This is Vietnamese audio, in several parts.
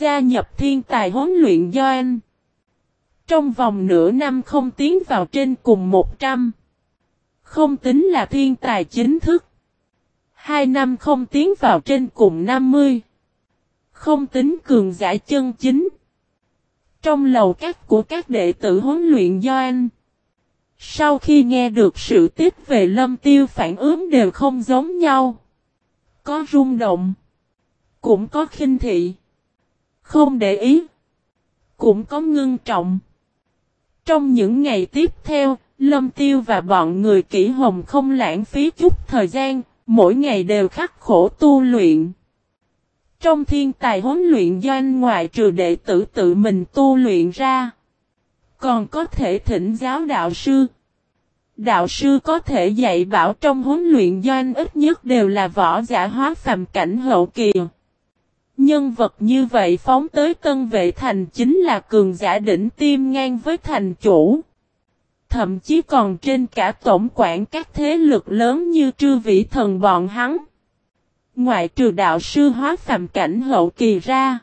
gia nhập thiên tài huấn luyện doanh. Trong vòng nửa năm không tiến vào trên cùng 100. Không tính là thiên tài chính thức. Hai năm không tiến vào trên cùng 50. Không tính cường giả chân chính. Trong lầu các của các đệ tử huấn luyện doanh. Sau khi nghe được sự tiếp về lâm tiêu phản ứng đều không giống nhau. Có rung động. Cũng có khinh thị. Không để ý. Cũng có ngưng trọng. Trong những ngày tiếp theo, Lâm Tiêu và bọn người kỹ hồng không lãng phí chút thời gian, mỗi ngày đều khắc khổ tu luyện. Trong thiên tài huấn luyện doanh ngoại trừ đệ tử tự mình tu luyện ra, còn có thể thỉnh giáo đạo sư. Đạo sư có thể dạy bảo trong huấn luyện doanh ít nhất đều là võ giả hóa phàm cảnh hậu kỳ. Nhân vật như vậy phóng tới tân vệ thành chính là cường giả đỉnh tiêm ngang với thành chủ. Thậm chí còn trên cả tổng quản các thế lực lớn như trư vĩ thần bọn hắn. Ngoại trừ đạo sư hóa phạm cảnh hậu kỳ ra.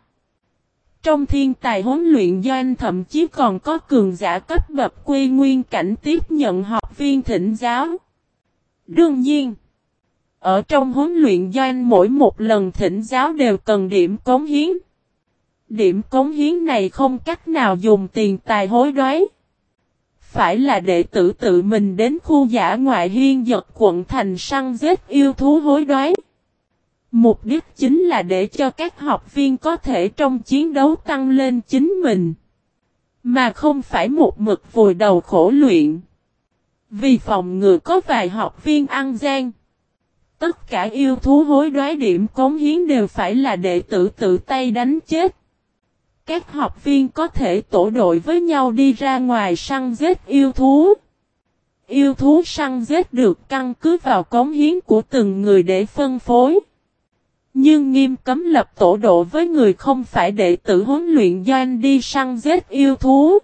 Trong thiên tài huấn luyện doanh thậm chí còn có cường giả cấp bậc quê nguyên cảnh tiếp nhận học viên thỉnh giáo. Đương nhiên, ở trong huấn luyện doanh mỗi một lần thỉnh giáo đều cần điểm cống hiến. Điểm cống hiến này không cách nào dùng tiền tài hối đoái. Phải là đệ tử tự mình đến khu giả ngoại hiên giật quận thành săn giết yêu thú hối đoái. Mục đích chính là để cho các học viên có thể trong chiến đấu tăng lên chính mình. Mà không phải một mực vùi đầu khổ luyện. Vì phòng ngừa có vài học viên ăn gian. Tất cả yêu thú hối đoái điểm cống hiến đều phải là đệ tử tự tay đánh chết. Các học viên có thể tổ đội với nhau đi ra ngoài săn giết yêu thú. Yêu thú săn giết được căn cứ vào cống hiến của từng người để phân phối. Nhưng nghiêm cấm lập tổ độ với người không phải đệ tử huấn luyện doanh đi săn giết yêu thú.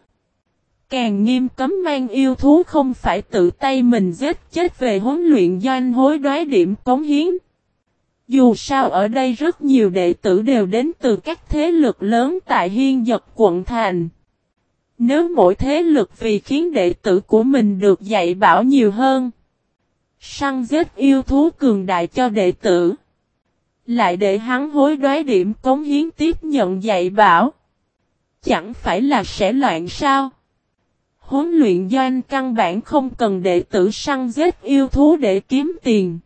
Càng nghiêm cấm mang yêu thú không phải tự tay mình giết chết về huấn luyện doanh hối đoái điểm cống hiến. Dù sao ở đây rất nhiều đệ tử đều đến từ các thế lực lớn tại hiên giật quận thành. Nếu mỗi thế lực vì khiến đệ tử của mình được dạy bảo nhiều hơn. Săn giết yêu thú cường đại cho đệ tử. Lại để hắn hối đoái điểm cống hiến tiếp nhận dạy bảo. Chẳng phải là sẽ loạn sao? Huấn luyện doanh căn bản không cần đệ tử săn giết yêu thú để kiếm tiền.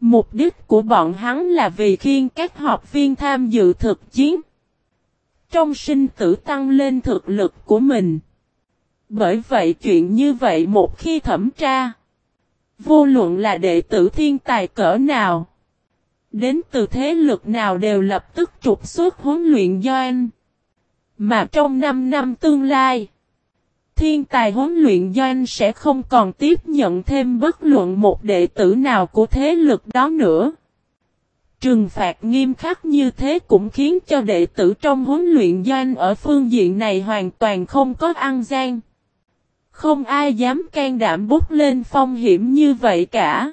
Mục đích của bọn hắn là vì khiên các học viên tham dự thực chiến. Trong sinh tử tăng lên thực lực của mình. Bởi vậy chuyện như vậy một khi thẩm tra. Vô luận là đệ tử thiên tài cỡ nào. Đến từ thế lực nào đều lập tức trục xuất huấn luyện doanh. Mà trong 5 năm tương lai. Thiên tài huấn luyện doanh sẽ không còn tiếp nhận thêm bất luận một đệ tử nào của thế lực đó nữa. Trừng phạt nghiêm khắc như thế cũng khiến cho đệ tử trong huấn luyện doanh ở phương diện này hoàn toàn không có ăn gian. Không ai dám can đảm bút lên phong hiểm như vậy cả.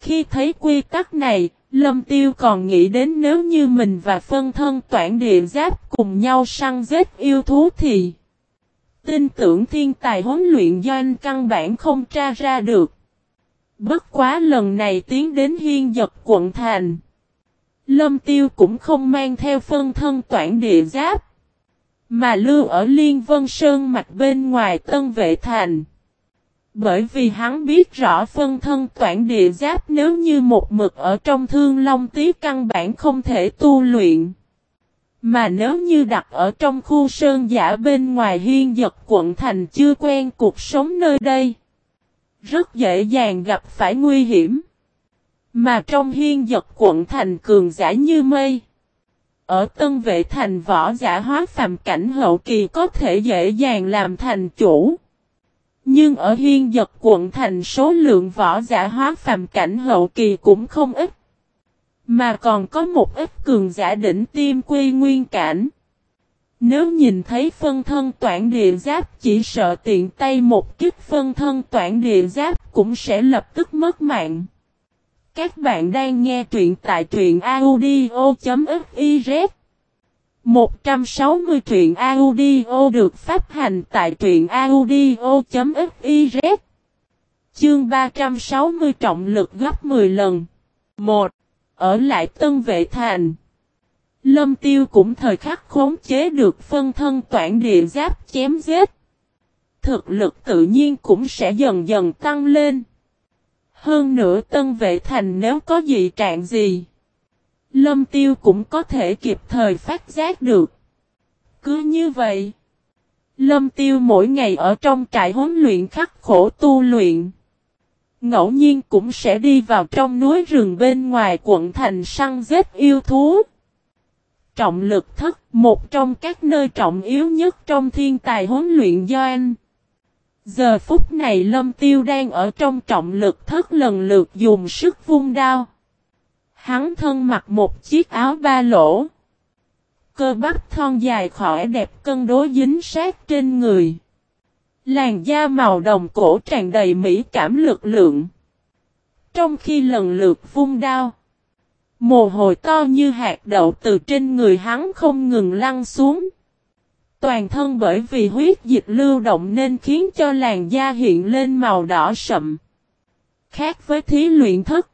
Khi thấy quy tắc này, Lâm Tiêu còn nghĩ đến nếu như mình và phân thân toản địa giáp cùng nhau săn giết yêu thú thì Tin tưởng thiên tài huấn luyện doanh căn bản không tra ra được. Bất quá lần này tiến đến hiên giật quận thành. Lâm tiêu cũng không mang theo phân thân toản địa giáp. Mà lưu ở Liên Vân Sơn mặt bên ngoài tân vệ thành. Bởi vì hắn biết rõ phân thân toản địa giáp nếu như một mực ở trong thương long tí căn bản không thể tu luyện. Mà nếu như đặt ở trong khu sơn giả bên ngoài hiên giật quận thành chưa quen cuộc sống nơi đây. Rất dễ dàng gặp phải nguy hiểm. Mà trong hiên giật quận thành cường giả như mây. Ở tân vệ thành võ giả hóa phàm cảnh hậu kỳ có thể dễ dàng làm thành chủ. Nhưng ở hiên giật quận thành số lượng võ giả hóa phàm cảnh hậu kỳ cũng không ít. Mà còn có một ít cường giả đỉnh tiêm quy nguyên cảnh. Nếu nhìn thấy phân thân toản địa giáp chỉ sợ tiện tay một kích phân thân toản địa giáp cũng sẽ lập tức mất mạng. Các bạn đang nghe truyện tại truyện audio.fiz 160 truyện audio được phát hành tại truyện audio.fiz Chương 360 trọng lực gấp 10 lần 1. Ở lại Tân Vệ Thành Lâm Tiêu cũng thời khắc khống chế được phân thân toản địa giáp chém giết. Thực lực tự nhiên cũng sẽ dần dần tăng lên. Hơn nữa Tân Vệ Thành nếu có dị trạng gì Lâm Tiêu cũng có thể kịp thời phát giác được. Cứ như vậy, Lâm Tiêu mỗi ngày ở trong trại huấn luyện khắc khổ tu luyện. Ngẫu nhiên cũng sẽ đi vào trong núi rừng bên ngoài quận thành săn giết yêu thú. Trọng lực thất, một trong các nơi trọng yếu nhất trong thiên tài huấn luyện do anh. Giờ phút này Lâm Tiêu đang ở trong trọng lực thất lần lượt dùng sức vung đao. Hắn thân mặc một chiếc áo ba lỗ. Cơ bắp thon dài khỏi đẹp cân đối dính sát trên người. Làn da màu đồng cổ tràn đầy mỹ cảm lực lượng. Trong khi lần lượt vung đao. Mồ hôi to như hạt đậu từ trên người hắn không ngừng lăn xuống. Toàn thân bởi vì huyết dịch lưu động nên khiến cho làn da hiện lên màu đỏ sậm. Khác với thí luyện thức.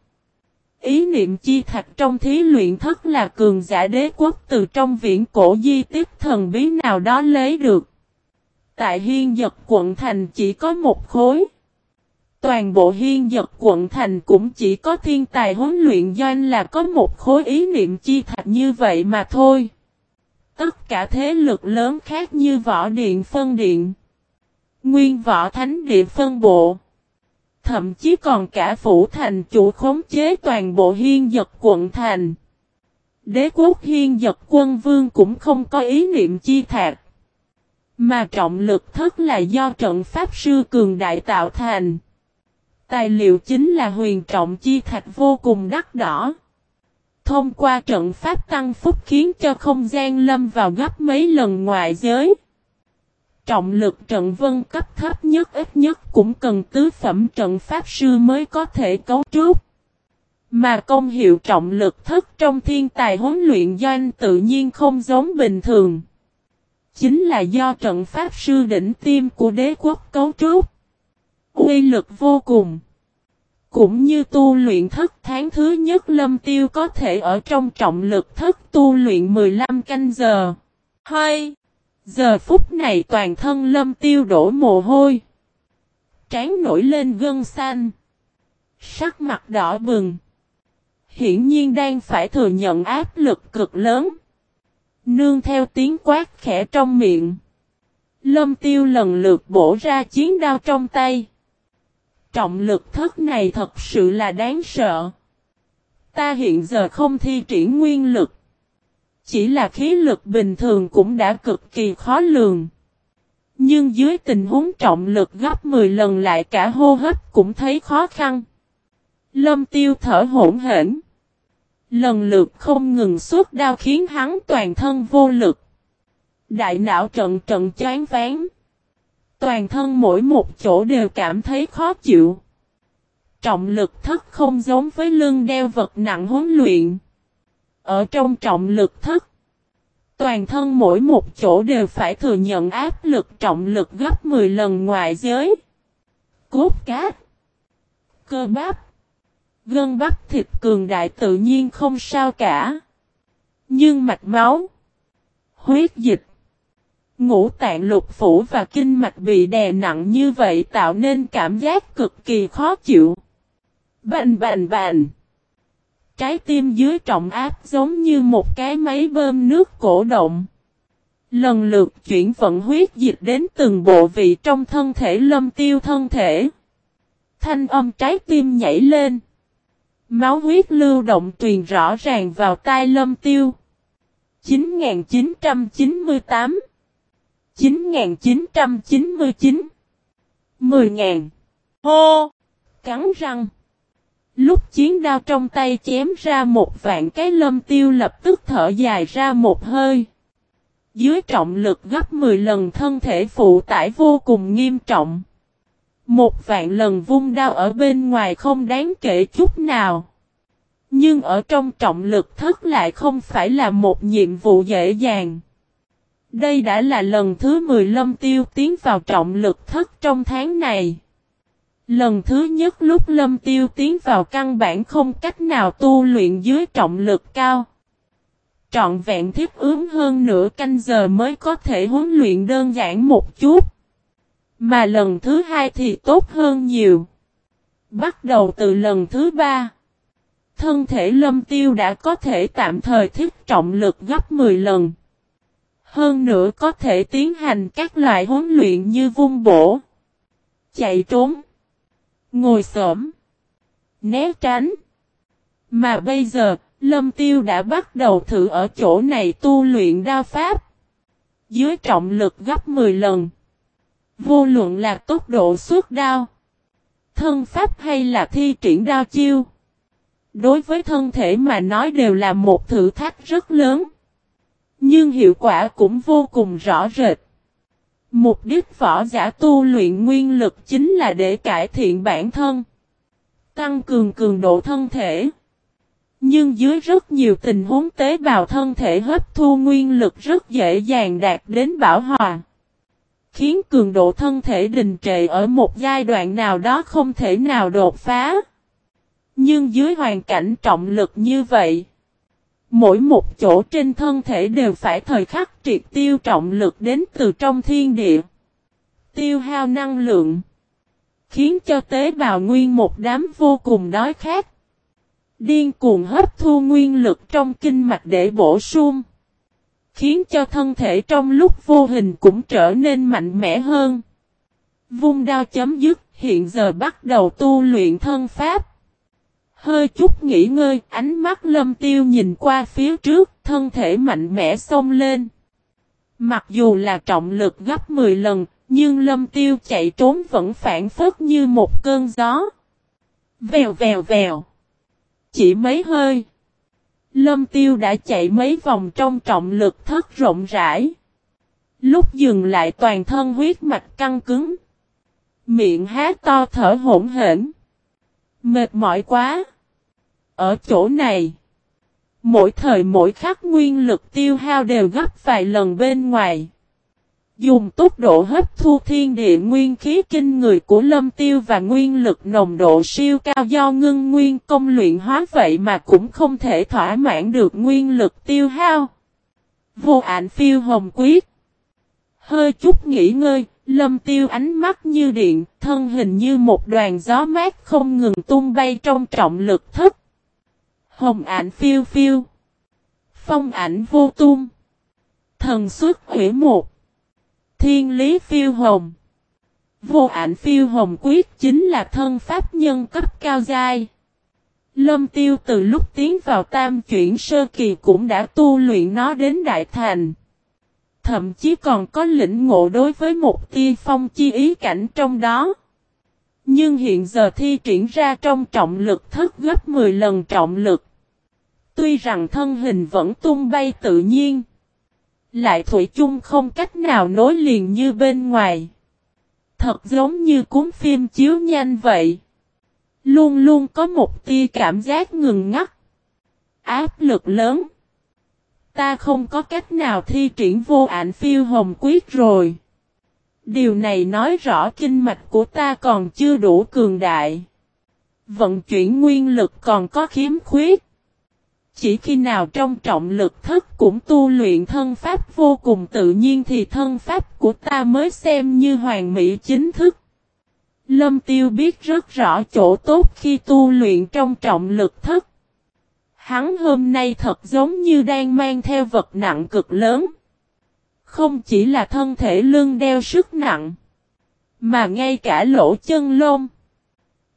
Ý niệm chi thạch trong thí luyện thất là cường giả đế quốc từ trong viễn cổ di tiếp thần bí nào đó lấy được. Tại hiên giật quận thành chỉ có một khối. Toàn bộ hiên giật quận thành cũng chỉ có thiên tài huấn luyện doanh là có một khối ý niệm chi thạch như vậy mà thôi. Tất cả thế lực lớn khác như võ điện, phân điện. Nguyên võ thánh địa phân bộ thậm chí còn cả phủ thành chủ khống chế toàn bộ hiên giật quận thành. Đế quốc hiên giật quân vương cũng không có ý niệm chi thạc. Mà trọng lực thất là do trận pháp sư cường đại tạo thành. Tài liệu chính là huyền trọng chi thạch vô cùng đắt đỏ. Thông qua trận pháp tăng phúc khiến cho không gian lâm vào gấp mấy lần ngoại giới. Trọng lực trận vân cấp thấp nhất ít nhất cũng cần tứ phẩm trận pháp sư mới có thể cấu trúc. Mà công hiệu trọng lực thất trong thiên tài huấn luyện doanh tự nhiên không giống bình thường. Chính là do trận pháp sư đỉnh tim của đế quốc cấu trúc. Uy lực vô cùng. Cũng như tu luyện thất tháng thứ nhất lâm tiêu có thể ở trong trọng lực thất tu luyện 15 canh giờ. Hay! Giờ phút này toàn thân lâm tiêu đổ mồ hôi. Trán nổi lên gân xanh. Sắc mặt đỏ bừng. Hiển nhiên đang phải thừa nhận áp lực cực lớn. Nương theo tiếng quát khẽ trong miệng. Lâm tiêu lần lượt bổ ra chiến đao trong tay. Trọng lực thất này thật sự là đáng sợ. Ta hiện giờ không thi triển nguyên lực. Chỉ là khí lực bình thường cũng đã cực kỳ khó lường. Nhưng dưới tình huống trọng lực gấp 10 lần lại cả hô hấp cũng thấy khó khăn. Lâm tiêu thở hỗn hển. Lần lượt không ngừng suốt đau khiến hắn toàn thân vô lực. Đại não trận trận chán ván. Toàn thân mỗi một chỗ đều cảm thấy khó chịu. Trọng lực thất không giống với lưng đeo vật nặng huấn luyện. Ở trong trọng lực thất, toàn thân mỗi một chỗ đều phải thừa nhận áp lực trọng lực gấp 10 lần ngoại giới. Cốt cát, cơ bắp, gân bắp thịt cường đại tự nhiên không sao cả. Nhưng mạch máu, huyết dịch, ngũ tạng lục phủ và kinh mạch bị đè nặng như vậy tạo nên cảm giác cực kỳ khó chịu. Bành bành bành. Trái tim dưới trọng áp giống như một cái máy bơm nước cổ động. Lần lượt chuyển vận huyết dịch đến từng bộ vị trong thân thể lâm tiêu thân thể. Thanh âm trái tim nhảy lên. Máu huyết lưu động truyền rõ ràng vào tai lâm tiêu. 9998 9999 10.000 Hô! Cắn răng Lúc chiến đao trong tay chém ra một vạn cái lâm tiêu lập tức thở dài ra một hơi. Dưới trọng lực gấp 10 lần thân thể phụ tải vô cùng nghiêm trọng. Một vạn lần vung đao ở bên ngoài không đáng kể chút nào. Nhưng ở trong trọng lực thất lại không phải là một nhiệm vụ dễ dàng. Đây đã là lần thứ 10 Lâm Tiêu tiến vào trọng lực thất trong tháng này. Lần thứ nhất lúc Lâm Tiêu tiến vào căn bản không cách nào tu luyện dưới trọng lực cao. Trọn vẹn thiết ướm hơn nửa canh giờ mới có thể huấn luyện đơn giản một chút. Mà lần thứ hai thì tốt hơn nhiều. Bắt đầu từ lần thứ ba. Thân thể lâm tiêu đã có thể tạm thời thiết trọng lực gấp 10 lần. Hơn nữa có thể tiến hành các loại huấn luyện như vung bổ, chạy trốn, ngồi xổm, né tránh. Mà bây giờ, Lâm Tiêu đã bắt đầu thử ở chỗ này tu luyện đao pháp. Dưới trọng lực gấp 10 lần. Vô luận là tốc độ suốt đao, thân pháp hay là thi triển đao chiêu. Đối với thân thể mà nói đều là một thử thách rất lớn. Nhưng hiệu quả cũng vô cùng rõ rệt. Mục đích võ giả tu luyện nguyên lực chính là để cải thiện bản thân. Tăng cường cường độ thân thể. Nhưng dưới rất nhiều tình huống tế bào thân thể hấp thu nguyên lực rất dễ dàng đạt đến bảo hòa. Khiến cường độ thân thể đình trệ ở một giai đoạn nào đó không thể nào đột phá. Nhưng dưới hoàn cảnh trọng lực như vậy, mỗi một chỗ trên thân thể đều phải thời khắc triệt tiêu trọng lực đến từ trong thiên địa. Tiêu hao năng lượng, khiến cho tế bào nguyên một đám vô cùng đói khát. Điên cuồng hấp thu nguyên lực trong kinh mạch để bổ sung. Khiến cho thân thể trong lúc vô hình cũng trở nên mạnh mẽ hơn. Vung đao chấm dứt, hiện giờ bắt đầu tu luyện thân pháp. Hơi chút nghỉ ngơi, ánh mắt lâm tiêu nhìn qua phía trước, thân thể mạnh mẽ xông lên. Mặc dù là trọng lực gấp 10 lần, nhưng lâm tiêu chạy trốn vẫn phản phất như một cơn gió. Vèo vèo vèo. Chỉ mấy hơi. Lâm tiêu đã chạy mấy vòng trong trọng lực thất rộng rãi. Lúc dừng lại toàn thân huyết mạch căng cứng. Miệng há to thở hỗn hển. Mệt mỏi quá. Ở chỗ này. Mỗi thời mỗi khắc nguyên lực tiêu hao đều gấp vài lần bên ngoài. Dùng tốc độ hấp thu thiên địa nguyên khí kinh người của lâm tiêu và nguyên lực nồng độ siêu cao do ngưng nguyên công luyện hóa vậy mà cũng không thể thỏa mãn được nguyên lực tiêu hao. Vô ảnh phiêu hồng quyết. Hơi chút nghỉ ngơi, lâm tiêu ánh mắt như điện, thân hình như một đoàn gió mát không ngừng tung bay trong trọng lực thấp Hồng ảnh phiêu phiêu. Phong ảnh vô tung. Thần xuất hủy một. Thiên lý phiêu hồng. Vô ảnh phiêu hồng quyết chính là thân pháp nhân cấp cao giai. Lâm tiêu từ lúc tiến vào tam chuyển sơ kỳ cũng đã tu luyện nó đến đại thành. Thậm chí còn có lĩnh ngộ đối với một tia phong chi ý cảnh trong đó. Nhưng hiện giờ thi triển ra trong trọng lực thất gấp 10 lần trọng lực. Tuy rằng thân hình vẫn tung bay tự nhiên. Lại thủy chung không cách nào nối liền như bên ngoài. Thật giống như cuốn phim chiếu nhanh vậy. Luôn luôn có một tia cảm giác ngừng ngắt. Áp lực lớn. Ta không có cách nào thi triển vô ảnh phiêu hồng quyết rồi. Điều này nói rõ kinh mạch của ta còn chưa đủ cường đại. Vận chuyển nguyên lực còn có khiếm khuyết. Chỉ khi nào trong trọng lực thất cũng tu luyện thân pháp vô cùng tự nhiên thì thân pháp của ta mới xem như hoàn mỹ chính thức. Lâm Tiêu biết rất rõ chỗ tốt khi tu luyện trong trọng lực thất. Hắn hôm nay thật giống như đang mang theo vật nặng cực lớn. Không chỉ là thân thể lưng đeo sức nặng, mà ngay cả lỗ chân lông,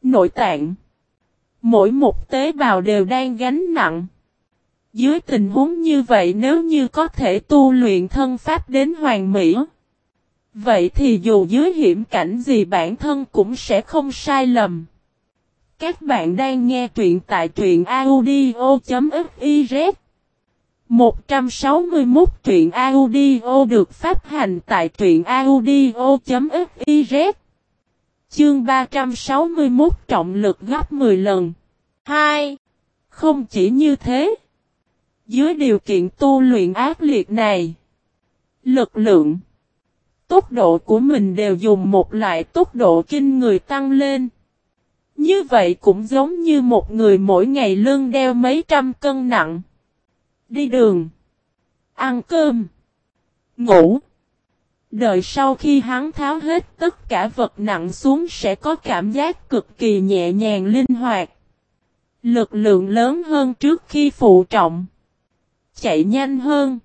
nội tạng, mỗi một tế bào đều đang gánh nặng. Dưới tình huống như vậy nếu như có thể tu luyện thân pháp đến hoàng mỹ. Vậy thì dù dưới hiểm cảnh gì bản thân cũng sẽ không sai lầm. Các bạn đang nghe truyện tại truyện audio.fiz 161 truyện audio được phát hành tại truyện audio.fiz Chương 361 trọng lực gấp 10 lần 2. Không chỉ như thế. Dưới điều kiện tu luyện ác liệt này. Lực lượng. Tốc độ của mình đều dùng một loại tốc độ kinh người tăng lên. Như vậy cũng giống như một người mỗi ngày lưng đeo mấy trăm cân nặng. Đi đường. Ăn cơm. Ngủ. Đợi sau khi hắn tháo hết tất cả vật nặng xuống sẽ có cảm giác cực kỳ nhẹ nhàng linh hoạt. Lực lượng lớn hơn trước khi phụ trọng. Chạy nhanh hơn.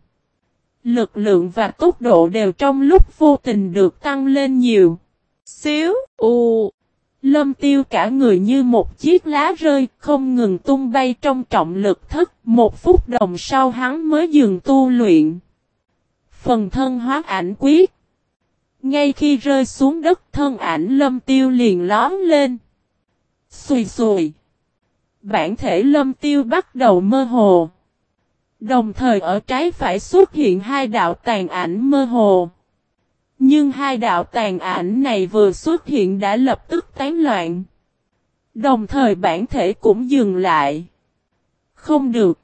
Lực lượng và tốc độ đều trong lúc vô tình được tăng lên nhiều. Xíu, u. Lâm tiêu cả người như một chiếc lá rơi, không ngừng tung bay trong trọng lực thất. Một phút đồng sau hắn mới dừng tu luyện. Phần thân hóa ảnh quyết. Ngay khi rơi xuống đất thân ảnh lâm tiêu liền lón lên. Xùi xùi. Bản thể lâm tiêu bắt đầu mơ hồ. Đồng thời ở trái phải xuất hiện hai đạo tàn ảnh mơ hồ. Nhưng hai đạo tàn ảnh này vừa xuất hiện đã lập tức tán loạn. Đồng thời bản thể cũng dừng lại. Không được.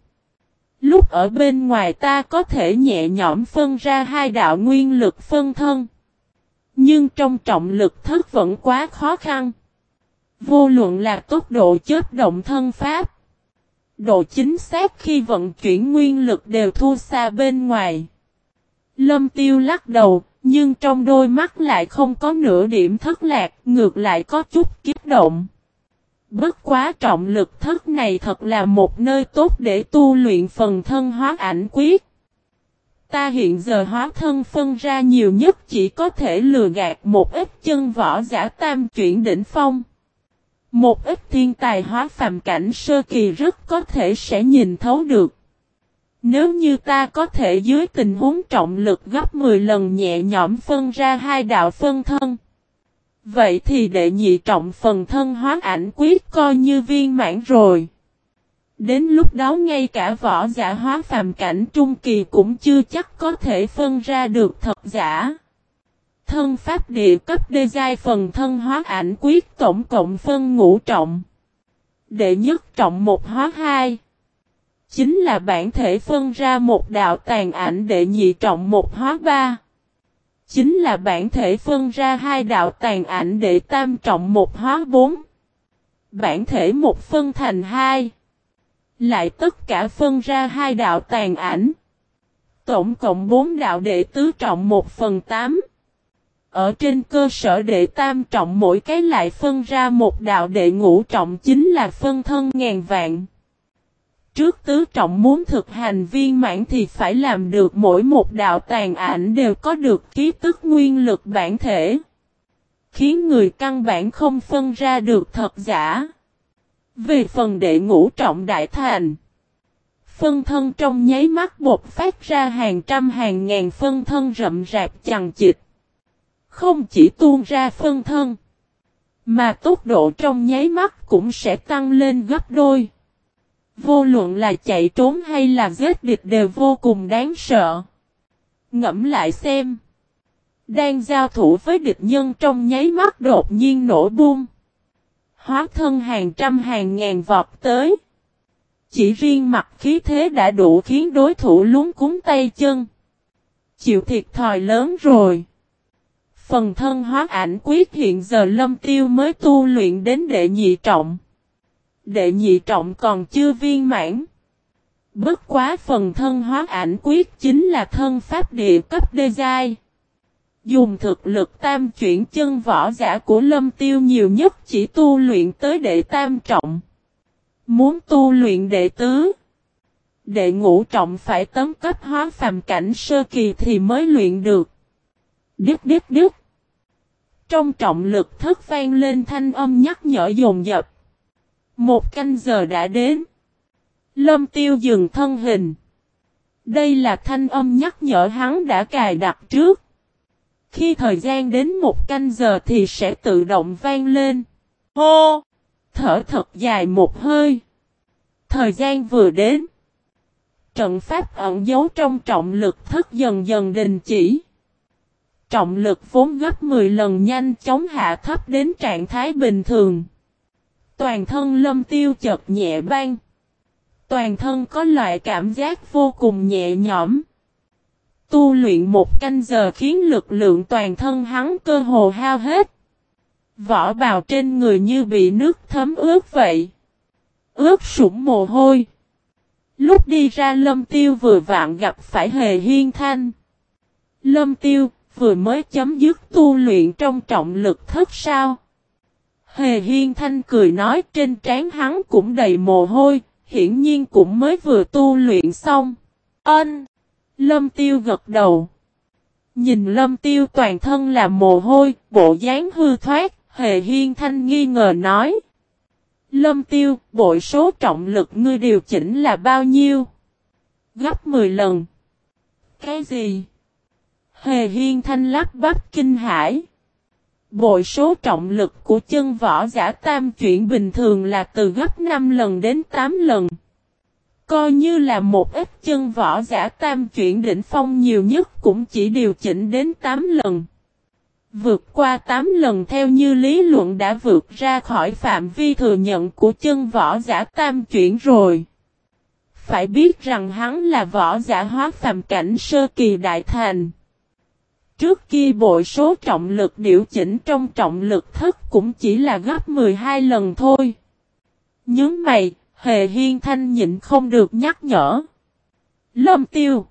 Lúc ở bên ngoài ta có thể nhẹ nhõm phân ra hai đạo nguyên lực phân thân. Nhưng trong trọng lực thất vẫn quá khó khăn. Vô luận là tốc độ chết động thân pháp. Độ chính xác khi vận chuyển nguyên lực đều thua xa bên ngoài. Lâm tiêu lắc đầu, nhưng trong đôi mắt lại không có nửa điểm thất lạc, ngược lại có chút kiếp động. Bất quá trọng lực thất này thật là một nơi tốt để tu luyện phần thân hóa ảnh quyết. Ta hiện giờ hóa thân phân ra nhiều nhất chỉ có thể lừa gạt một ít chân võ giả tam chuyển đỉnh phong. Một ít thiên tài hóa phàm cảnh sơ kỳ rất có thể sẽ nhìn thấu được. Nếu như ta có thể dưới tình huống trọng lực gấp 10 lần nhẹ nhõm phân ra hai đạo phân thân. Vậy thì đệ nhị trọng phần thân hóa ảnh quyết coi như viên mãn rồi. Đến lúc đó ngay cả võ giả hóa phàm cảnh trung kỳ cũng chưa chắc có thể phân ra được thật giả. Thân pháp địa cấp đê giai phần thân hóa ảnh quyết tổng cộng phân ngũ trọng. Đệ nhất trọng một hóa hai. Chính là bản thể phân ra một đạo tàn ảnh đệ nhị trọng một hóa ba. Chính là bản thể phân ra hai đạo tàn ảnh đệ tam trọng một hóa bốn. Bản thể một phân thành hai. Lại tất cả phân ra hai đạo tàn ảnh. Tổng cộng bốn đạo đệ tứ trọng một phần tám. Ở trên cơ sở đệ tam trọng mỗi cái lại phân ra một đạo đệ ngũ trọng chính là phân thân ngàn vạn. Trước tứ trọng muốn thực hành viên mãn thì phải làm được mỗi một đạo tàn ảnh đều có được ký tức nguyên lực bản thể. Khiến người căn bản không phân ra được thật giả. Về phần đệ ngũ trọng đại thành. Phân thân trong nháy mắt bột phát ra hàng trăm hàng ngàn phân thân rậm rạp chằng chịt. Không chỉ tuôn ra phân thân. Mà tốc độ trong nháy mắt cũng sẽ tăng lên gấp đôi. Vô luận là chạy trốn hay là giết địch đều vô cùng đáng sợ. Ngẫm lại xem. Đang giao thủ với địch nhân trong nháy mắt đột nhiên nổ bung. Hóa thân hàng trăm hàng ngàn vọt tới. Chỉ riêng mặt khí thế đã đủ khiến đối thủ lúng cúng tay chân. Chịu thiệt thòi lớn rồi. Phần thân hóa ảnh quyết hiện giờ lâm tiêu mới tu luyện đến đệ nhị trọng. Đệ nhị trọng còn chưa viên mãn. Bất quá phần thân hóa ảnh quyết chính là thân pháp địa cấp đê giai. Dùng thực lực tam chuyển chân võ giả của lâm tiêu nhiều nhất chỉ tu luyện tới đệ tam trọng. Muốn tu luyện đệ tứ. Đệ ngũ trọng phải tấn cấp hóa phàm cảnh sơ kỳ thì mới luyện được. Điếp điếp điếp. Trong trọng lực thất vang lên thanh âm nhắc nhở dồn dập. Một canh giờ đã đến. Lâm tiêu dừng thân hình. Đây là thanh âm nhắc nhở hắn đã cài đặt trước. Khi thời gian đến một canh giờ thì sẽ tự động vang lên. Hô! Thở thật dài một hơi. Thời gian vừa đến. Trận pháp ẩn giấu trong trọng lực thất dần dần đình chỉ. Trọng lực vốn gấp 10 lần nhanh chóng hạ thấp đến trạng thái bình thường. Toàn thân lâm tiêu chật nhẹ bang. Toàn thân có loại cảm giác vô cùng nhẹ nhõm. Tu luyện một canh giờ khiến lực lượng toàn thân hắn cơ hồ hao hết. Vỏ bào trên người như bị nước thấm ướt vậy. Ướt sũng mồ hôi. Lúc đi ra lâm tiêu vừa vạn gặp phải hề hiên thanh. Lâm tiêu vừa mới chấm dứt tu luyện trong trọng lực thất sao. Hề hiên thanh cười nói trên trán hắn cũng đầy mồ hôi, hiển nhiên cũng mới vừa tu luyện xong. Ân! Lâm tiêu gật đầu. Nhìn lâm tiêu toàn thân là mồ hôi, bộ dáng hư thoát, hề hiên thanh nghi ngờ nói. Lâm tiêu, bội số trọng lực ngươi điều chỉnh là bao nhiêu? Gấp 10 lần. Cái gì? Hề hiên thanh lắc bắp kinh hải. Bội số trọng lực của chân võ giả tam chuyển bình thường là từ gấp 5 lần đến 8 lần. Coi như là một ít chân võ giả tam chuyển đỉnh phong nhiều nhất cũng chỉ điều chỉnh đến 8 lần. Vượt qua 8 lần theo như lý luận đã vượt ra khỏi phạm vi thừa nhận của chân võ giả tam chuyển rồi. Phải biết rằng hắn là võ giả hóa phàm cảnh sơ kỳ đại thành. Trước kia bội số trọng lực điều chỉnh trong trọng lực thất cũng chỉ là gấp 12 lần thôi. Nhớ mày, Hề Hiên Thanh nhịn không được nhắc nhở. Lâm tiêu.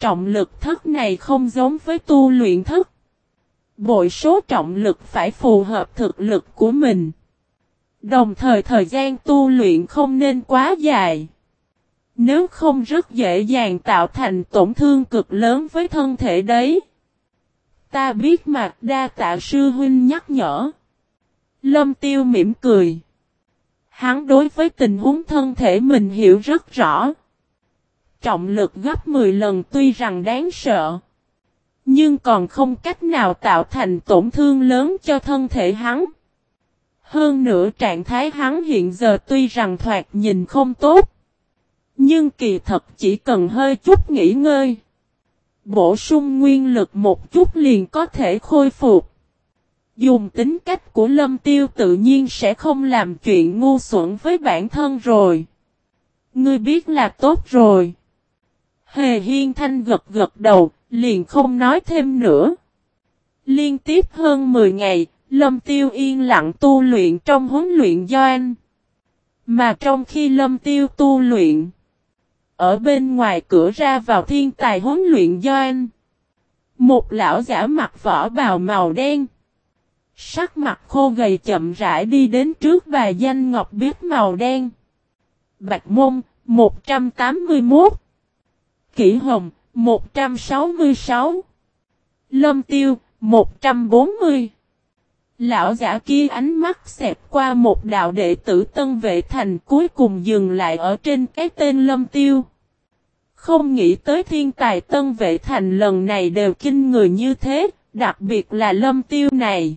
Trọng lực thất này không giống với tu luyện thất. Bội số trọng lực phải phù hợp thực lực của mình. Đồng thời thời gian tu luyện không nên quá dài. Nếu không rất dễ dàng tạo thành tổn thương cực lớn với thân thể đấy. Ta biết mặt đa tạ sư huynh nhắc nhở. Lâm tiêu mỉm cười. Hắn đối với tình huống thân thể mình hiểu rất rõ. Trọng lực gấp 10 lần tuy rằng đáng sợ. Nhưng còn không cách nào tạo thành tổn thương lớn cho thân thể hắn. Hơn nữa trạng thái hắn hiện giờ tuy rằng thoạt nhìn không tốt. Nhưng kỳ thật chỉ cần hơi chút nghỉ ngơi. Bổ sung nguyên lực một chút liền có thể khôi phục. Dùng tính cách của lâm tiêu tự nhiên sẽ không làm chuyện ngu xuẩn với bản thân rồi. Ngươi biết là tốt rồi. Hề hiên thanh gật gật đầu, liền không nói thêm nữa. Liên tiếp hơn 10 ngày, Lâm Tiêu yên lặng tu luyện trong huấn luyện doanh. Mà trong khi Lâm Tiêu tu luyện, ở bên ngoài cửa ra vào thiên tài huấn luyện doanh, một lão giả mặc vỏ bào màu đen, sắc mặt khô gầy chậm rãi đi đến trước bà danh ngọc biết màu đen. Bạch Môn, 181 Kỷ Hồng, 166 Lâm Tiêu 140 Lão giả kia ánh mắt xẹp qua một đạo đệ tử tân vệ thành cuối cùng dừng lại ở trên cái tên Lâm Tiêu. Không nghĩ tới thiên tài tân vệ thành lần này đều kinh người như thế, đặc biệt là Lâm Tiêu này.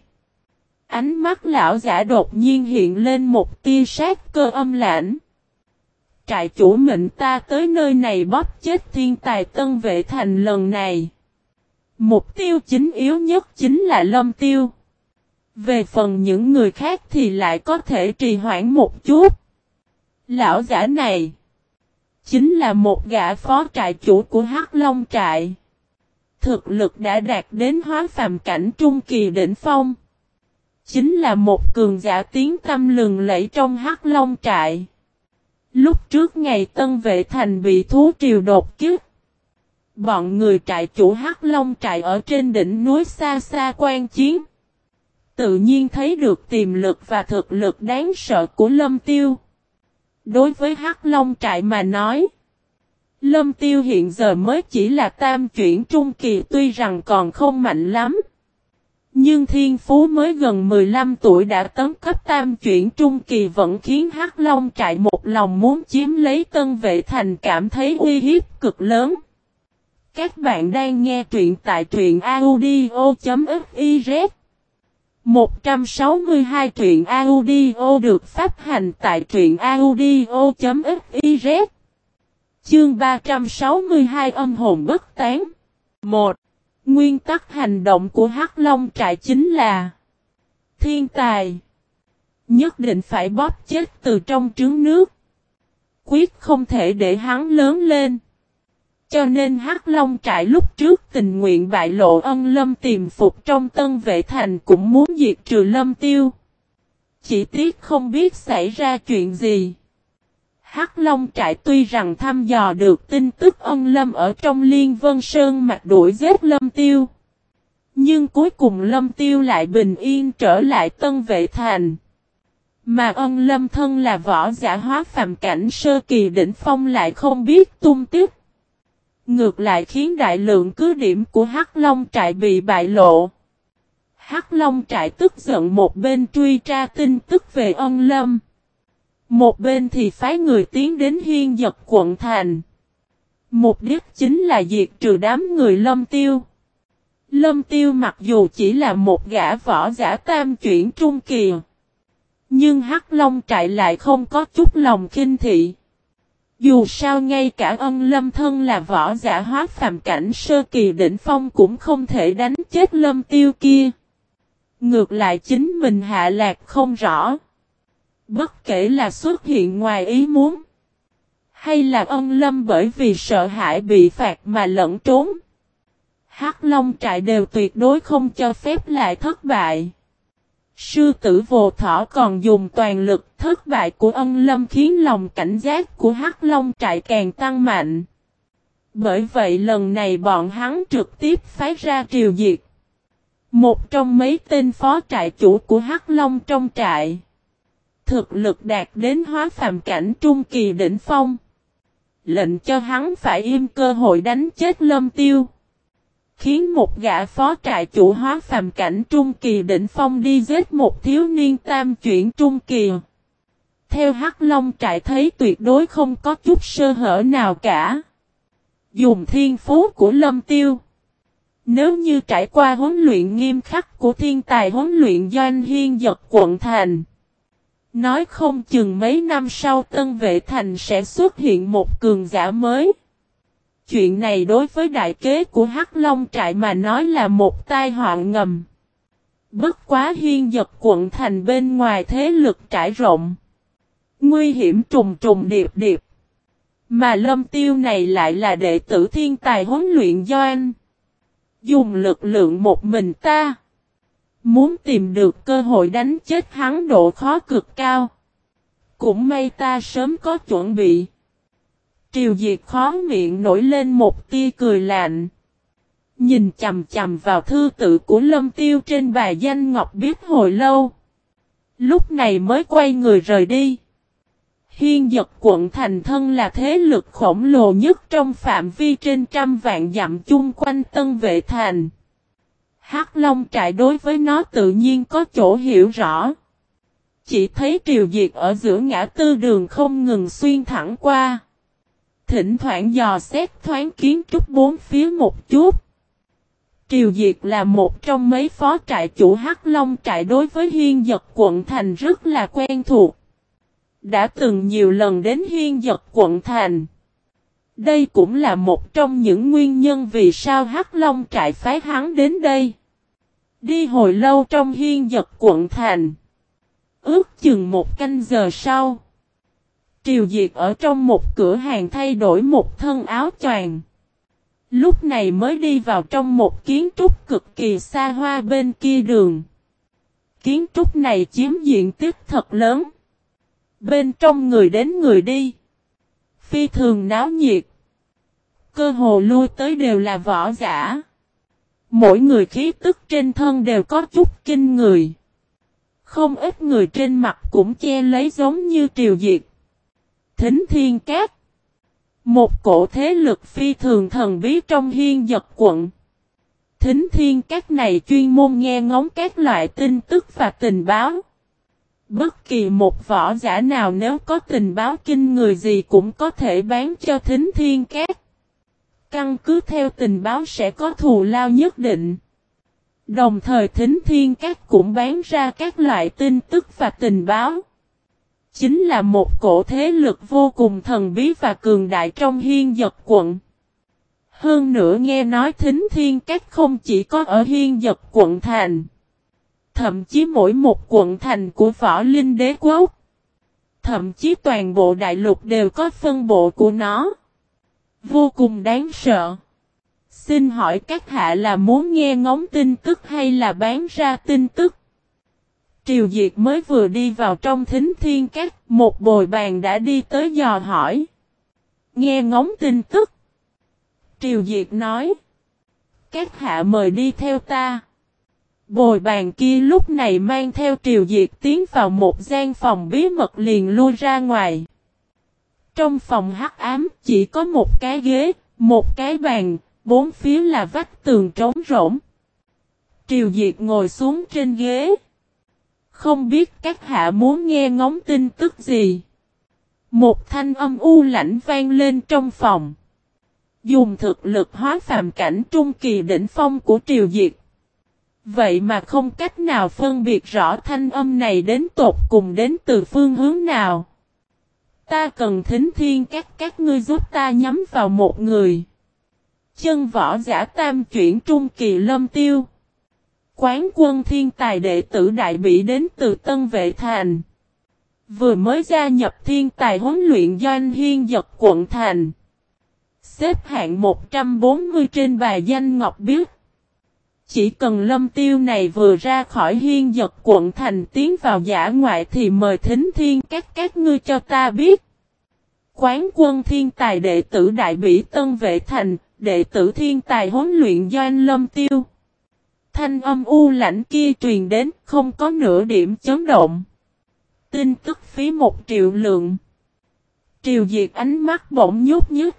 Ánh mắt lão giả đột nhiên hiện lên một tia sát cơ âm lãnh trại chủ mệnh ta tới nơi này bóp chết thiên tài tân vệ thành lần này. Mục tiêu chính yếu nhất chính là lâm tiêu. Về phần những người khác thì lại có thể trì hoãn một chút. Lão giả này chính là một gã phó trại chủ của Hắc Long trại. Thực lực đã đạt đến hóa phàm cảnh trung kỳ đỉnh phong. Chính là một cường giả tiếng tâm lừng lẫy trong Hắc Long trại. Lúc trước ngày Tân Vệ Thành bị thú triều đột kiếp. Bọn người trại chủ Hắc Long trại ở trên đỉnh núi xa xa quan chiến. Tự nhiên thấy được tiềm lực và thực lực đáng sợ của Lâm Tiêu. Đối với Hắc Long trại mà nói. Lâm Tiêu hiện giờ mới chỉ là tam chuyển trung kỳ tuy rằng còn không mạnh lắm. Nhưng thiên phú mới gần 15 tuổi đã tấn cấp tam chuyển trung kỳ vẫn khiến Hắc Long trại một lòng muốn chiếm lấy tân vệ thành cảm thấy uy hiếp cực lớn. Các bạn đang nghe truyện tại truyện audio.fif 162 truyện audio được phát hành tại truyện audio.fiz Chương 362 âm hồn bất tán 1. Nguyên tắc hành động của Hắc Long trại chính là Thiên tài Nhất định phải bóp chết từ trong trứng nước quyết không thể để hắn lớn lên. Cho nên Hắc Long trại lúc trước tình nguyện bại lộ ân lâm tìm phục trong tân vệ thành cũng muốn diệt trừ lâm tiêu. Chỉ tiếc không biết xảy ra chuyện gì. Hắc Long trại tuy rằng thăm dò được tin tức ân lâm ở trong Liên Vân Sơn mặt đuổi giết lâm tiêu. Nhưng cuối cùng lâm tiêu lại bình yên trở lại tân vệ thành. Mà ân lâm thân là võ giả hóa phàm cảnh sơ kỳ đỉnh phong lại không biết tung tích. Ngược lại khiến đại lượng cứ điểm của Hắc Long trại bị bại lộ. Hắc Long trại tức giận một bên truy tra tin tức về ân lâm. Một bên thì phái người tiến đến hiên giật quận thành. Mục đích chính là diệt trừ đám người lâm tiêu. Lâm tiêu mặc dù chỉ là một gã võ giả tam chuyển trung kỳ. Nhưng Hắc Long trại lại không có chút lòng kinh thị. Dù sao ngay cả ân lâm thân là võ giả hóa phàm cảnh sơ kỳ đỉnh phong cũng không thể đánh chết lâm tiêu kia. Ngược lại chính mình hạ lạc không rõ. Bất kể là xuất hiện ngoài ý muốn. Hay là ân lâm bởi vì sợ hãi bị phạt mà lẫn trốn. Hắc Long trại đều tuyệt đối không cho phép lại thất bại. Sư tử vô thỏ còn dùng toàn lực thất bại của ân lâm khiến lòng cảnh giác của Hắc Long trại càng tăng mạnh. Bởi vậy lần này bọn hắn trực tiếp phái ra triều diệt. Một trong mấy tên phó trại chủ của Hắc Long trong trại. Thực lực đạt đến hóa phàm cảnh trung kỳ đỉnh phong. Lệnh cho hắn phải im cơ hội đánh chết lâm tiêu. Khiến một gã phó trại chủ hóa phàm cảnh trung kỳ đỉnh phong đi giết một thiếu niên tam chuyển trung kỳ. Theo Hắc Long trại thấy tuyệt đối không có chút sơ hở nào cả. Dùng thiên phú của lâm tiêu. Nếu như trải qua huấn luyện nghiêm khắc của thiên tài huấn luyện doanh hiên giật quận thành. Nói không chừng mấy năm sau tân vệ thành sẽ xuất hiện một cường giả mới. Chuyện này đối với đại kế của Hắc Long trại mà nói là một tai họa ngầm. Bất quá hiên giật quận thành bên ngoài thế lực trải rộng. Nguy hiểm trùng trùng điệp điệp. Mà lâm tiêu này lại là đệ tử thiên tài huấn luyện do anh. Dùng lực lượng một mình ta. Muốn tìm được cơ hội đánh chết hắn độ khó cực cao. Cũng may ta sớm có chuẩn bị. Triều Diệt khó miệng nổi lên một tia cười lạnh. Nhìn chầm chầm vào thư tự của Lâm Tiêu trên bài danh ngọc biết hồi lâu. Lúc này mới quay người rời đi. Hiên giật quận thành thân là thế lực khổng lồ nhất trong phạm vi trên trăm vạn dặm chung quanh tân vệ thành. Hắc Long trại đối với nó tự nhiên có chỗ hiểu rõ. Chỉ thấy triều diệt ở giữa ngã tư đường không ngừng xuyên thẳng qua. Thỉnh thoảng dò xét thoáng kiến trúc bốn phía một chút. Triều Diệt là một trong mấy phó trại chủ Hắc Long trại đối với Hiên Dật quận thành rất là quen thuộc. Đã từng nhiều lần đến Hiên Dật quận thành. Đây cũng là một trong những nguyên nhân vì sao Hắc Long trại phái hắn đến đây. Đi hồi lâu trong Hiên Dật quận thành. Ước chừng một canh giờ sau. Triều Diệt ở trong một cửa hàng thay đổi một thân áo choàng. Lúc này mới đi vào trong một kiến trúc cực kỳ xa hoa bên kia đường. Kiến trúc này chiếm diện tích thật lớn. Bên trong người đến người đi. Phi thường náo nhiệt. Cơ hồ lui tới đều là võ giả. Mỗi người khí tức trên thân đều có chút kinh người. Không ít người trên mặt cũng che lấy giống như triều diệt. Thính Thiên Cát. Một cổ thế lực phi thường thần bí trong hiên giật quận. Thính Thiên Cát này chuyên môn nghe ngóng các loại tin tức và tình báo. Bất kỳ một võ giả nào nếu có tình báo kinh người gì cũng có thể bán cho Thính Thiên Cát. Căn cứ theo tình báo sẽ có thù lao nhất định. Đồng thời Thính Thiên Cát cũng bán ra các loại tin tức và tình báo chính là một cổ thế lực vô cùng thần bí và cường đại trong hiên giật quận. Hơn nữa nghe nói thính thiên các không chỉ có ở hiên giật quận thành. Thậm chí mỗi một quận thành của võ linh đế quốc. Thậm chí toàn bộ đại lục đều có phân bộ của nó. Vô cùng đáng sợ. Xin hỏi các hạ là muốn nghe ngóng tin tức hay là bán ra tin tức? Triều Diệt mới vừa đi vào trong thính thiên các, một bồi bàn đã đi tới dò hỏi. Nghe ngóng tin tức. Triều Diệt nói. Các hạ mời đi theo ta. Bồi bàn kia lúc này mang theo Triều Diệt tiến vào một gian phòng bí mật liền lui ra ngoài. Trong phòng hắc ám chỉ có một cái ghế, một cái bàn, bốn phía là vách tường trống rỗng. Triều Diệt ngồi xuống trên ghế. Không biết các hạ muốn nghe ngóng tin tức gì. Một thanh âm u lãnh vang lên trong phòng. Dùng thực lực hóa phàm cảnh trung kỳ đỉnh phong của triều diệt. Vậy mà không cách nào phân biệt rõ thanh âm này đến tột cùng đến từ phương hướng nào. Ta cần thính thiên các các ngươi giúp ta nhắm vào một người. Chân võ giả tam chuyển trung kỳ lâm tiêu. Quán quân thiên tài đệ tử đại bị đến từ Tân Vệ Thành. Vừa mới gia nhập thiên tài huấn luyện doanh hiên giật quận Thành. Xếp hạng 140 trên bài danh Ngọc Biết. Chỉ cần lâm tiêu này vừa ra khỏi hiên giật quận thành tiến vào giả ngoại thì mời thính thiên các các ngươi cho ta biết. Quán quân thiên tài đệ tử đại bỉ tân vệ thành, đệ tử thiên tài huấn luyện doanh lâm tiêu. Thanh âm u lãnh kia truyền đến, không có nửa điểm chấn động. Tin tức phí một triệu lượng. Triều diệt ánh mắt bỗng nhút nhút.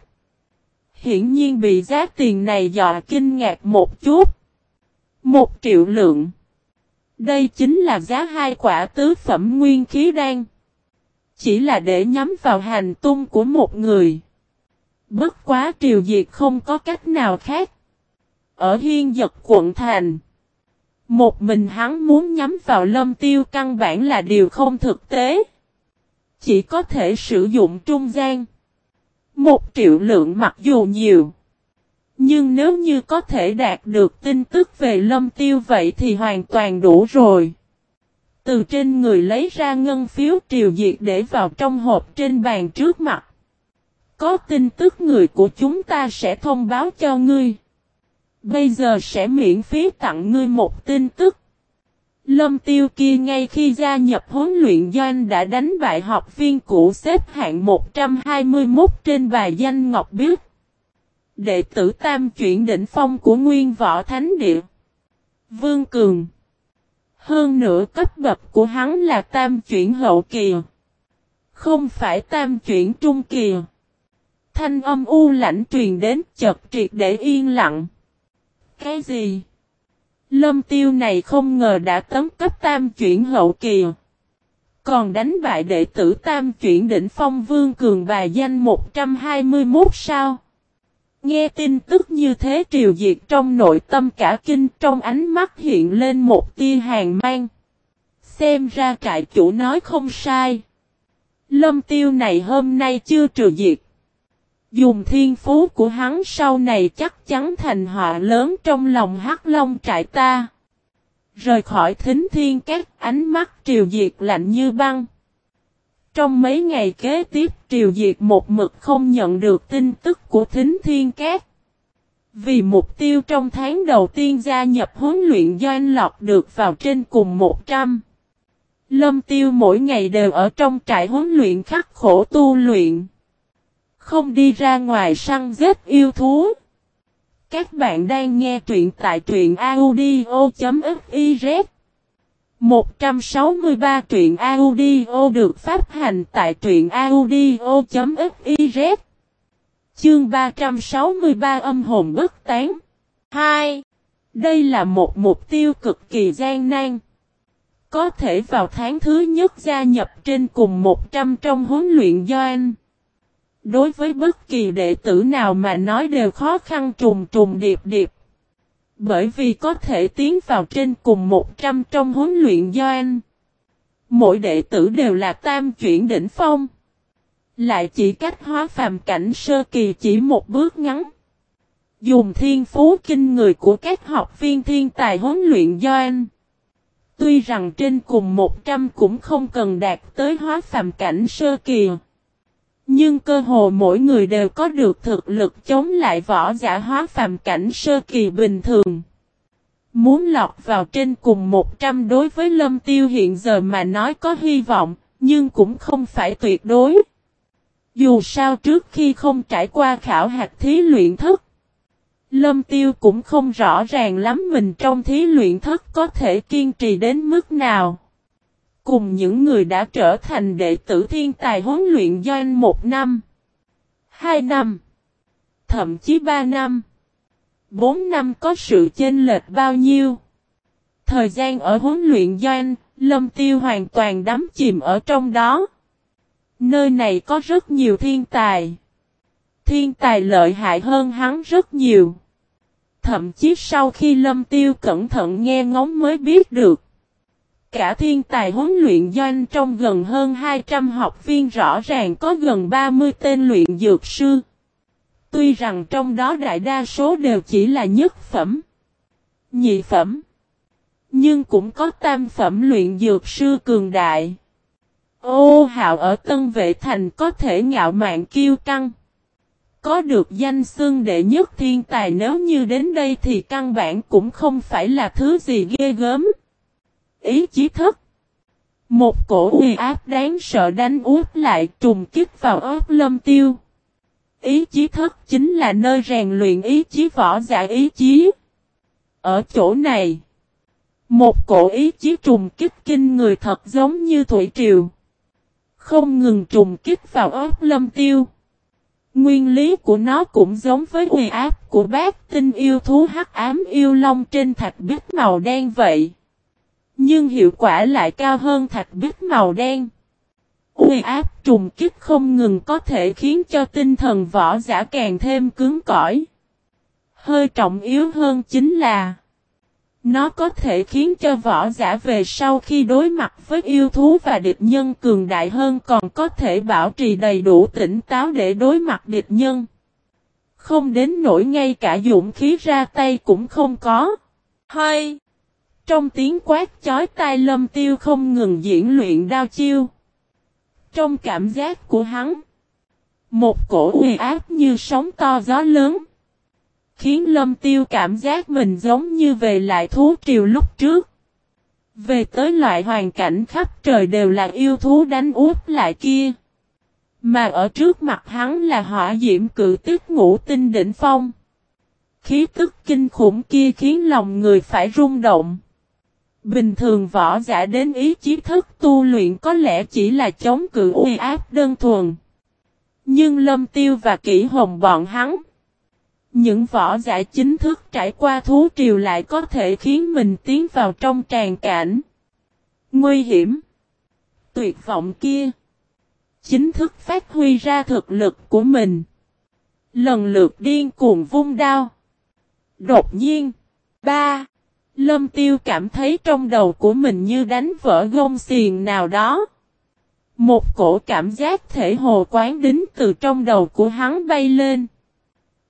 Hiển nhiên bị giá tiền này dọa kinh ngạc một chút. Một triệu lượng. Đây chính là giá hai quả tứ phẩm nguyên khí đan. Chỉ là để nhắm vào hành tung của một người. Bất quá triều diệt không có cách nào khác. Ở hiên giật quận thành. Một mình hắn muốn nhắm vào lâm tiêu căn bản là điều không thực tế. Chỉ có thể sử dụng trung gian. Một triệu lượng mặc dù nhiều. Nhưng nếu như có thể đạt được tin tức về lâm tiêu vậy thì hoàn toàn đủ rồi. Từ trên người lấy ra ngân phiếu triều diệt để vào trong hộp trên bàn trước mặt. Có tin tức người của chúng ta sẽ thông báo cho ngươi. Bây giờ sẽ miễn phí tặng ngươi một tin tức. Lâm tiêu kia ngay khi gia nhập huấn luyện doanh đã đánh bại học viên cũ xếp hạng 121 trên bài danh Ngọc Biết. Đệ tử tam chuyển đỉnh phong của nguyên võ thánh địa. Vương Cường. Hơn nữa cấp bậc của hắn là tam chuyển hậu kỳ. Không phải tam chuyển trung kỳ. Thanh âm u lãnh truyền đến chợt triệt để yên lặng. Cái gì? Lâm tiêu này không ngờ đã tấn cấp tam chuyển hậu kỳ. Còn đánh bại đệ tử tam chuyển đỉnh phong vương cường bài danh 121 sao? Nghe tin tức như thế triều diệt trong nội tâm cả kinh, trong ánh mắt hiện lên một tia hàng mang. Xem ra trại chủ nói không sai. Lâm tiêu này hôm nay chưa triều diệt. Dùng thiên phú của hắn sau này chắc chắn thành họa lớn trong lòng hắc long trại ta. Rời khỏi thính thiên các, ánh mắt triều diệt lạnh như băng. Trong mấy ngày kế tiếp, triều diệt một mực không nhận được tin tức của thính thiên các. Vì mục tiêu trong tháng đầu tiên gia nhập huấn luyện doanh lọc được vào trên cùng 100. Lâm tiêu mỗi ngày đều ở trong trại huấn luyện khắc khổ tu luyện. Không đi ra ngoài săn giết yêu thú. Các bạn đang nghe truyện tại truyện audio.fiz 163 truyện audio được phát hành tại truyện audio.fiz Chương 363 âm hồn bất tán 2. Đây là một mục tiêu cực kỳ gian nan. Có thể vào tháng thứ nhất gia nhập trên cùng 100 trong huấn luyện doanh. Đối với bất kỳ đệ tử nào mà nói đều khó khăn trùng trùng điệp điệp. Bởi vì có thể tiến vào trên cùng 100 trong huấn luyện doanh. Mỗi đệ tử đều là tam chuyển đỉnh phong. Lại chỉ cách hóa phàm cảnh sơ kỳ chỉ một bước ngắn. Dùng thiên phú kinh người của các học viên thiên tài huấn luyện doanh. Tuy rằng trên cùng 100 cũng không cần đạt tới hóa phàm cảnh sơ kỳ. Nhưng cơ hồ mỗi người đều có được thực lực chống lại võ giả hóa phàm cảnh sơ kỳ bình thường. Muốn lọt vào trên cùng 100 đối với lâm tiêu hiện giờ mà nói có hy vọng, nhưng cũng không phải tuyệt đối. Dù sao trước khi không trải qua khảo hạt thí luyện thức, Lâm Tiêu cũng không rõ ràng lắm mình trong thí luyện thất có thể kiên trì đến mức nào. Cùng những người đã trở thành đệ tử thiên tài huấn luyện doanh một năm, hai năm, thậm chí ba năm, bốn năm có sự chênh lệch bao nhiêu. Thời gian ở huấn luyện doanh, Lâm Tiêu hoàn toàn đắm chìm ở trong đó. Nơi này có rất nhiều thiên tài. Thiên tài lợi hại hơn hắn rất nhiều. Thậm chí sau khi Lâm Tiêu cẩn thận nghe ngóng mới biết được. Cả thiên tài huấn luyện doanh trong gần hơn 200 học viên rõ ràng có gần 30 tên luyện dược sư. Tuy rằng trong đó đại đa số đều chỉ là nhất phẩm, nhị phẩm, nhưng cũng có tam phẩm luyện dược sư cường đại. Ô hạo ở Tân Vệ Thành có thể ngạo mạn kiêu căng. Có được danh xưng đệ nhất thiên tài nếu như đến đây thì căn bản cũng không phải là thứ gì ghê gớm. Ý chí thức Một cổ uy áp đáng sợ đánh út lại trùng kích vào ớt lâm tiêu. Ý chí thức chính là nơi rèn luyện ý chí võ giả ý chí. Ở chỗ này, một cổ ý chí trùng kích kinh người thật giống như thủy triều. Không ngừng trùng kích vào ớt lâm tiêu. Nguyên lý của nó cũng giống với uy áp của bác tinh yêu thú hắc ám yêu long trên thạch bích màu đen vậy. Nhưng hiệu quả lại cao hơn thạch bích màu đen. Uy áp trùng kích không ngừng có thể khiến cho tinh thần võ giả càng thêm cứng cỏi. Hơi trọng yếu hơn chính là, nó có thể khiến cho võ giả về sau khi đối mặt với yêu thú và địch nhân cường đại hơn còn có thể bảo trì đầy đủ tỉnh táo để đối mặt địch nhân. Không đến nỗi ngay cả dũng khí ra tay cũng không có. Hơi. Trong tiếng quát chói tai lâm tiêu không ngừng diễn luyện đao chiêu. Trong cảm giác của hắn. Một cổ uy áp như sóng to gió lớn, khiến lâm tiêu cảm giác mình giống như về lại thú triều lúc trước. Về tới loại hoàn cảnh khắp trời đều là yêu thú đánh úp lại kia. Mà ở trước mặt hắn là hỏa diễm cự tức ngũ tinh đỉnh phong. Khí tức kinh khủng kia khiến lòng người phải rung động. Bình thường võ giả đến ý chí thức tu luyện có lẽ chỉ là chống cự uy áp đơn thuần. Nhưng lâm tiêu và kỹ hồng bọn hắn, những võ giả chính thức trải qua thú triều lại có thể khiến mình tiến vào trong tràn cảnh. Nguy hiểm. Tuyệt vọng kia. Chính thức phát huy ra thực lực của mình. Lần lượt điên cuồng vung đao. Đột nhiên. Ba. Lâm tiêu cảm thấy trong đầu của mình như đánh vỡ gông xiền nào đó. Một cổ cảm giác thể hồ quán đính từ trong đầu của hắn bay lên.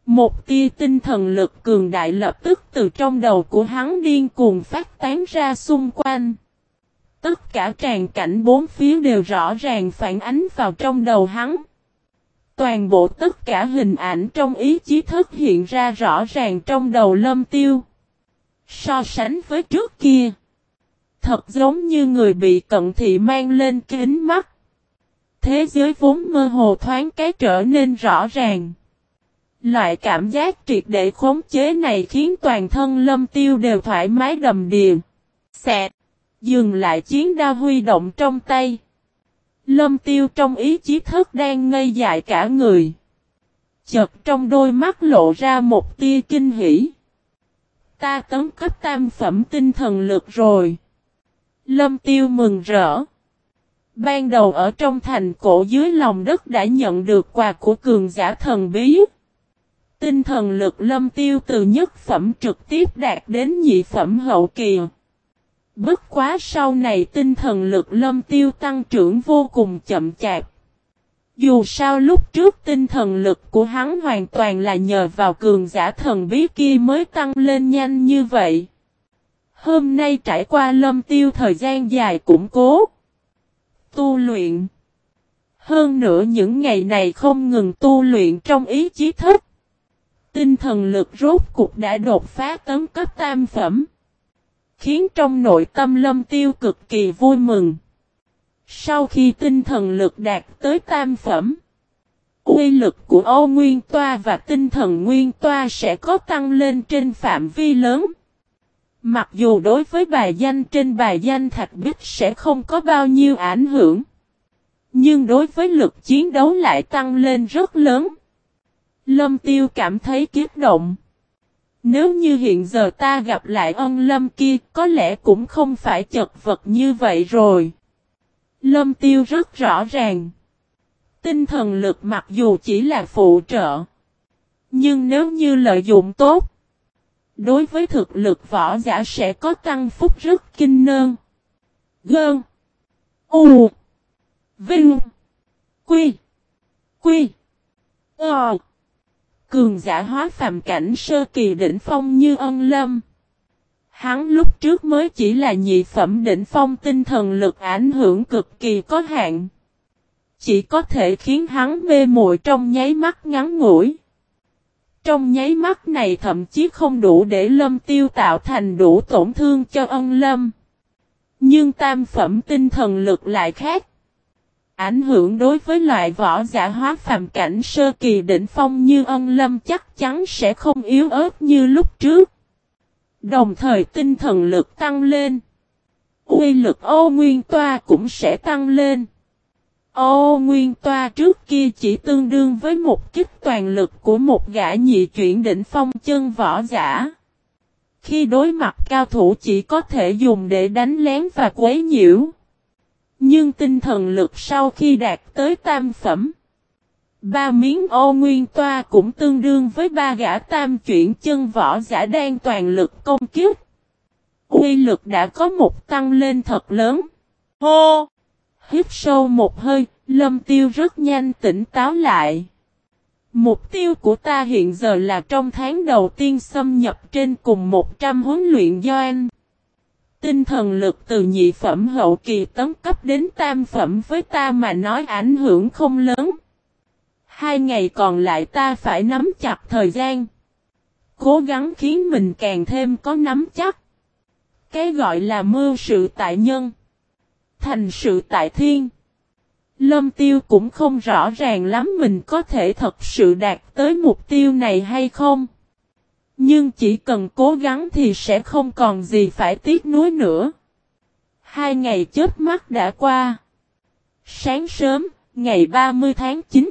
Một tia tinh thần lực cường đại lập tức từ trong đầu của hắn điên cuồng phát tán ra xung quanh. Tất cả tràn cảnh bốn phía đều rõ ràng phản ánh vào trong đầu hắn. Toàn bộ tất cả hình ảnh trong ý chí thức hiện ra rõ ràng trong đầu lâm tiêu. So sánh với trước kia. Thật giống như người bị cận thị mang lên kính mắt. Thế giới vốn mơ hồ thoáng cái trở nên rõ ràng. Loại cảm giác triệt để khống chế này khiến toàn thân lâm tiêu đều thoải mái đầm điền. Xẹt. Dừng lại chiến đa huy động trong tay. Lâm tiêu trong ý chí thức đang ngây dại cả người. Chật trong đôi mắt lộ ra một tia kinh hỉ. Ta tấn cấp tam phẩm tinh thần lực rồi. Lâm tiêu mừng rỡ. Ban đầu ở trong thành cổ dưới lòng đất đã nhận được quà của cường giả thần bí. Tinh thần lực lâm tiêu từ nhất phẩm trực tiếp đạt đến nhị phẩm hậu kỳ. Bất quá sau này tinh thần lực lâm tiêu tăng trưởng vô cùng chậm chạp. Dù sao lúc trước tinh thần lực của hắn hoàn toàn là nhờ vào cường giả thần bí kia mới tăng lên nhanh như vậy. Hôm nay trải qua lâm tiêu thời gian dài củng cố. Tu luyện. Hơn nữa những ngày này không ngừng tu luyện trong ý chí thức. Tinh thần lực rốt cục đã đột phá tấn cấp tam phẩm. Khiến trong nội tâm lâm tiêu cực kỳ vui mừng. Sau khi tinh thần lực đạt tới tam phẩm. Uy lực của Âu Nguyên Toa và tinh thần Nguyên Toa sẽ có tăng lên trên phạm vi lớn. Mặc dù đối với bài danh trên bài danh Thạch Bích sẽ không có bao nhiêu ảnh hưởng. Nhưng đối với lực chiến đấu lại tăng lên rất lớn. Lâm Tiêu cảm thấy kiếp động. Nếu như hiện giờ ta gặp lại ân lâm kia, có lẽ cũng không phải chật vật như vậy rồi. Lâm Tiêu rất rõ ràng. Tinh thần lực mặc dù chỉ là phụ trợ. Nhưng nếu như lợi dụng tốt. Đối với thực lực võ giả sẽ có tăng phúc rất kinh nơn. Gơn. U. Vinh. Quy. Quy. Ờ. Cường giả hóa phàm cảnh sơ kỳ đỉnh phong như ân lâm. Hắn lúc trước mới chỉ là nhị phẩm đỉnh phong tinh thần lực ảnh hưởng cực kỳ có hạn. Chỉ có thể khiến hắn mê muội trong nháy mắt ngắn ngủi. Trong nháy mắt này thậm chí không đủ để lâm tiêu tạo thành đủ tổn thương cho ân lâm. Nhưng tam phẩm tinh thần lực lại khác. Ảnh hưởng đối với loại võ giả hóa phàm cảnh sơ kỳ đỉnh phong như ân lâm chắc chắn sẽ không yếu ớt như lúc trước. Đồng thời tinh thần lực tăng lên. Uy lực ô nguyên toa cũng sẽ tăng lên. Ô nguyên toa trước kia chỉ tương đương với một kích toàn lực của một gã nhị chuyển đỉnh phong chân võ giả. Khi đối mặt cao thủ chỉ có thể dùng để đánh lén và quấy nhiễu. Nhưng tinh thần lực sau khi đạt tới tam phẩm. Ba miếng ô nguyên toa cũng tương đương với ba gã tam chuyển chân võ giả đang toàn lực công kiếp. Uy lực đã có một tăng lên thật lớn. Hô! Hít sâu một hơi, lâm tiêu rất nhanh tỉnh táo lại. Mục tiêu của ta hiện giờ là trong tháng đầu tiên xâm nhập trên cùng 100 huấn luyện doanh. Tinh thần lực từ nhị phẩm hậu kỳ tấn cấp đến tam phẩm với ta mà nói ảnh hưởng không lớn. Hai ngày còn lại ta phải nắm chặt thời gian. Cố gắng khiến mình càng thêm có nắm chắc. Cái gọi là mưu sự tại nhân. Thành sự tại thiên. Lâm tiêu cũng không rõ ràng lắm mình có thể thật sự đạt tới mục tiêu này hay không. Nhưng chỉ cần cố gắng thì sẽ không còn gì phải tiếc nuối nữa. Hai ngày chết mắt đã qua. Sáng sớm, ngày 30 tháng 9.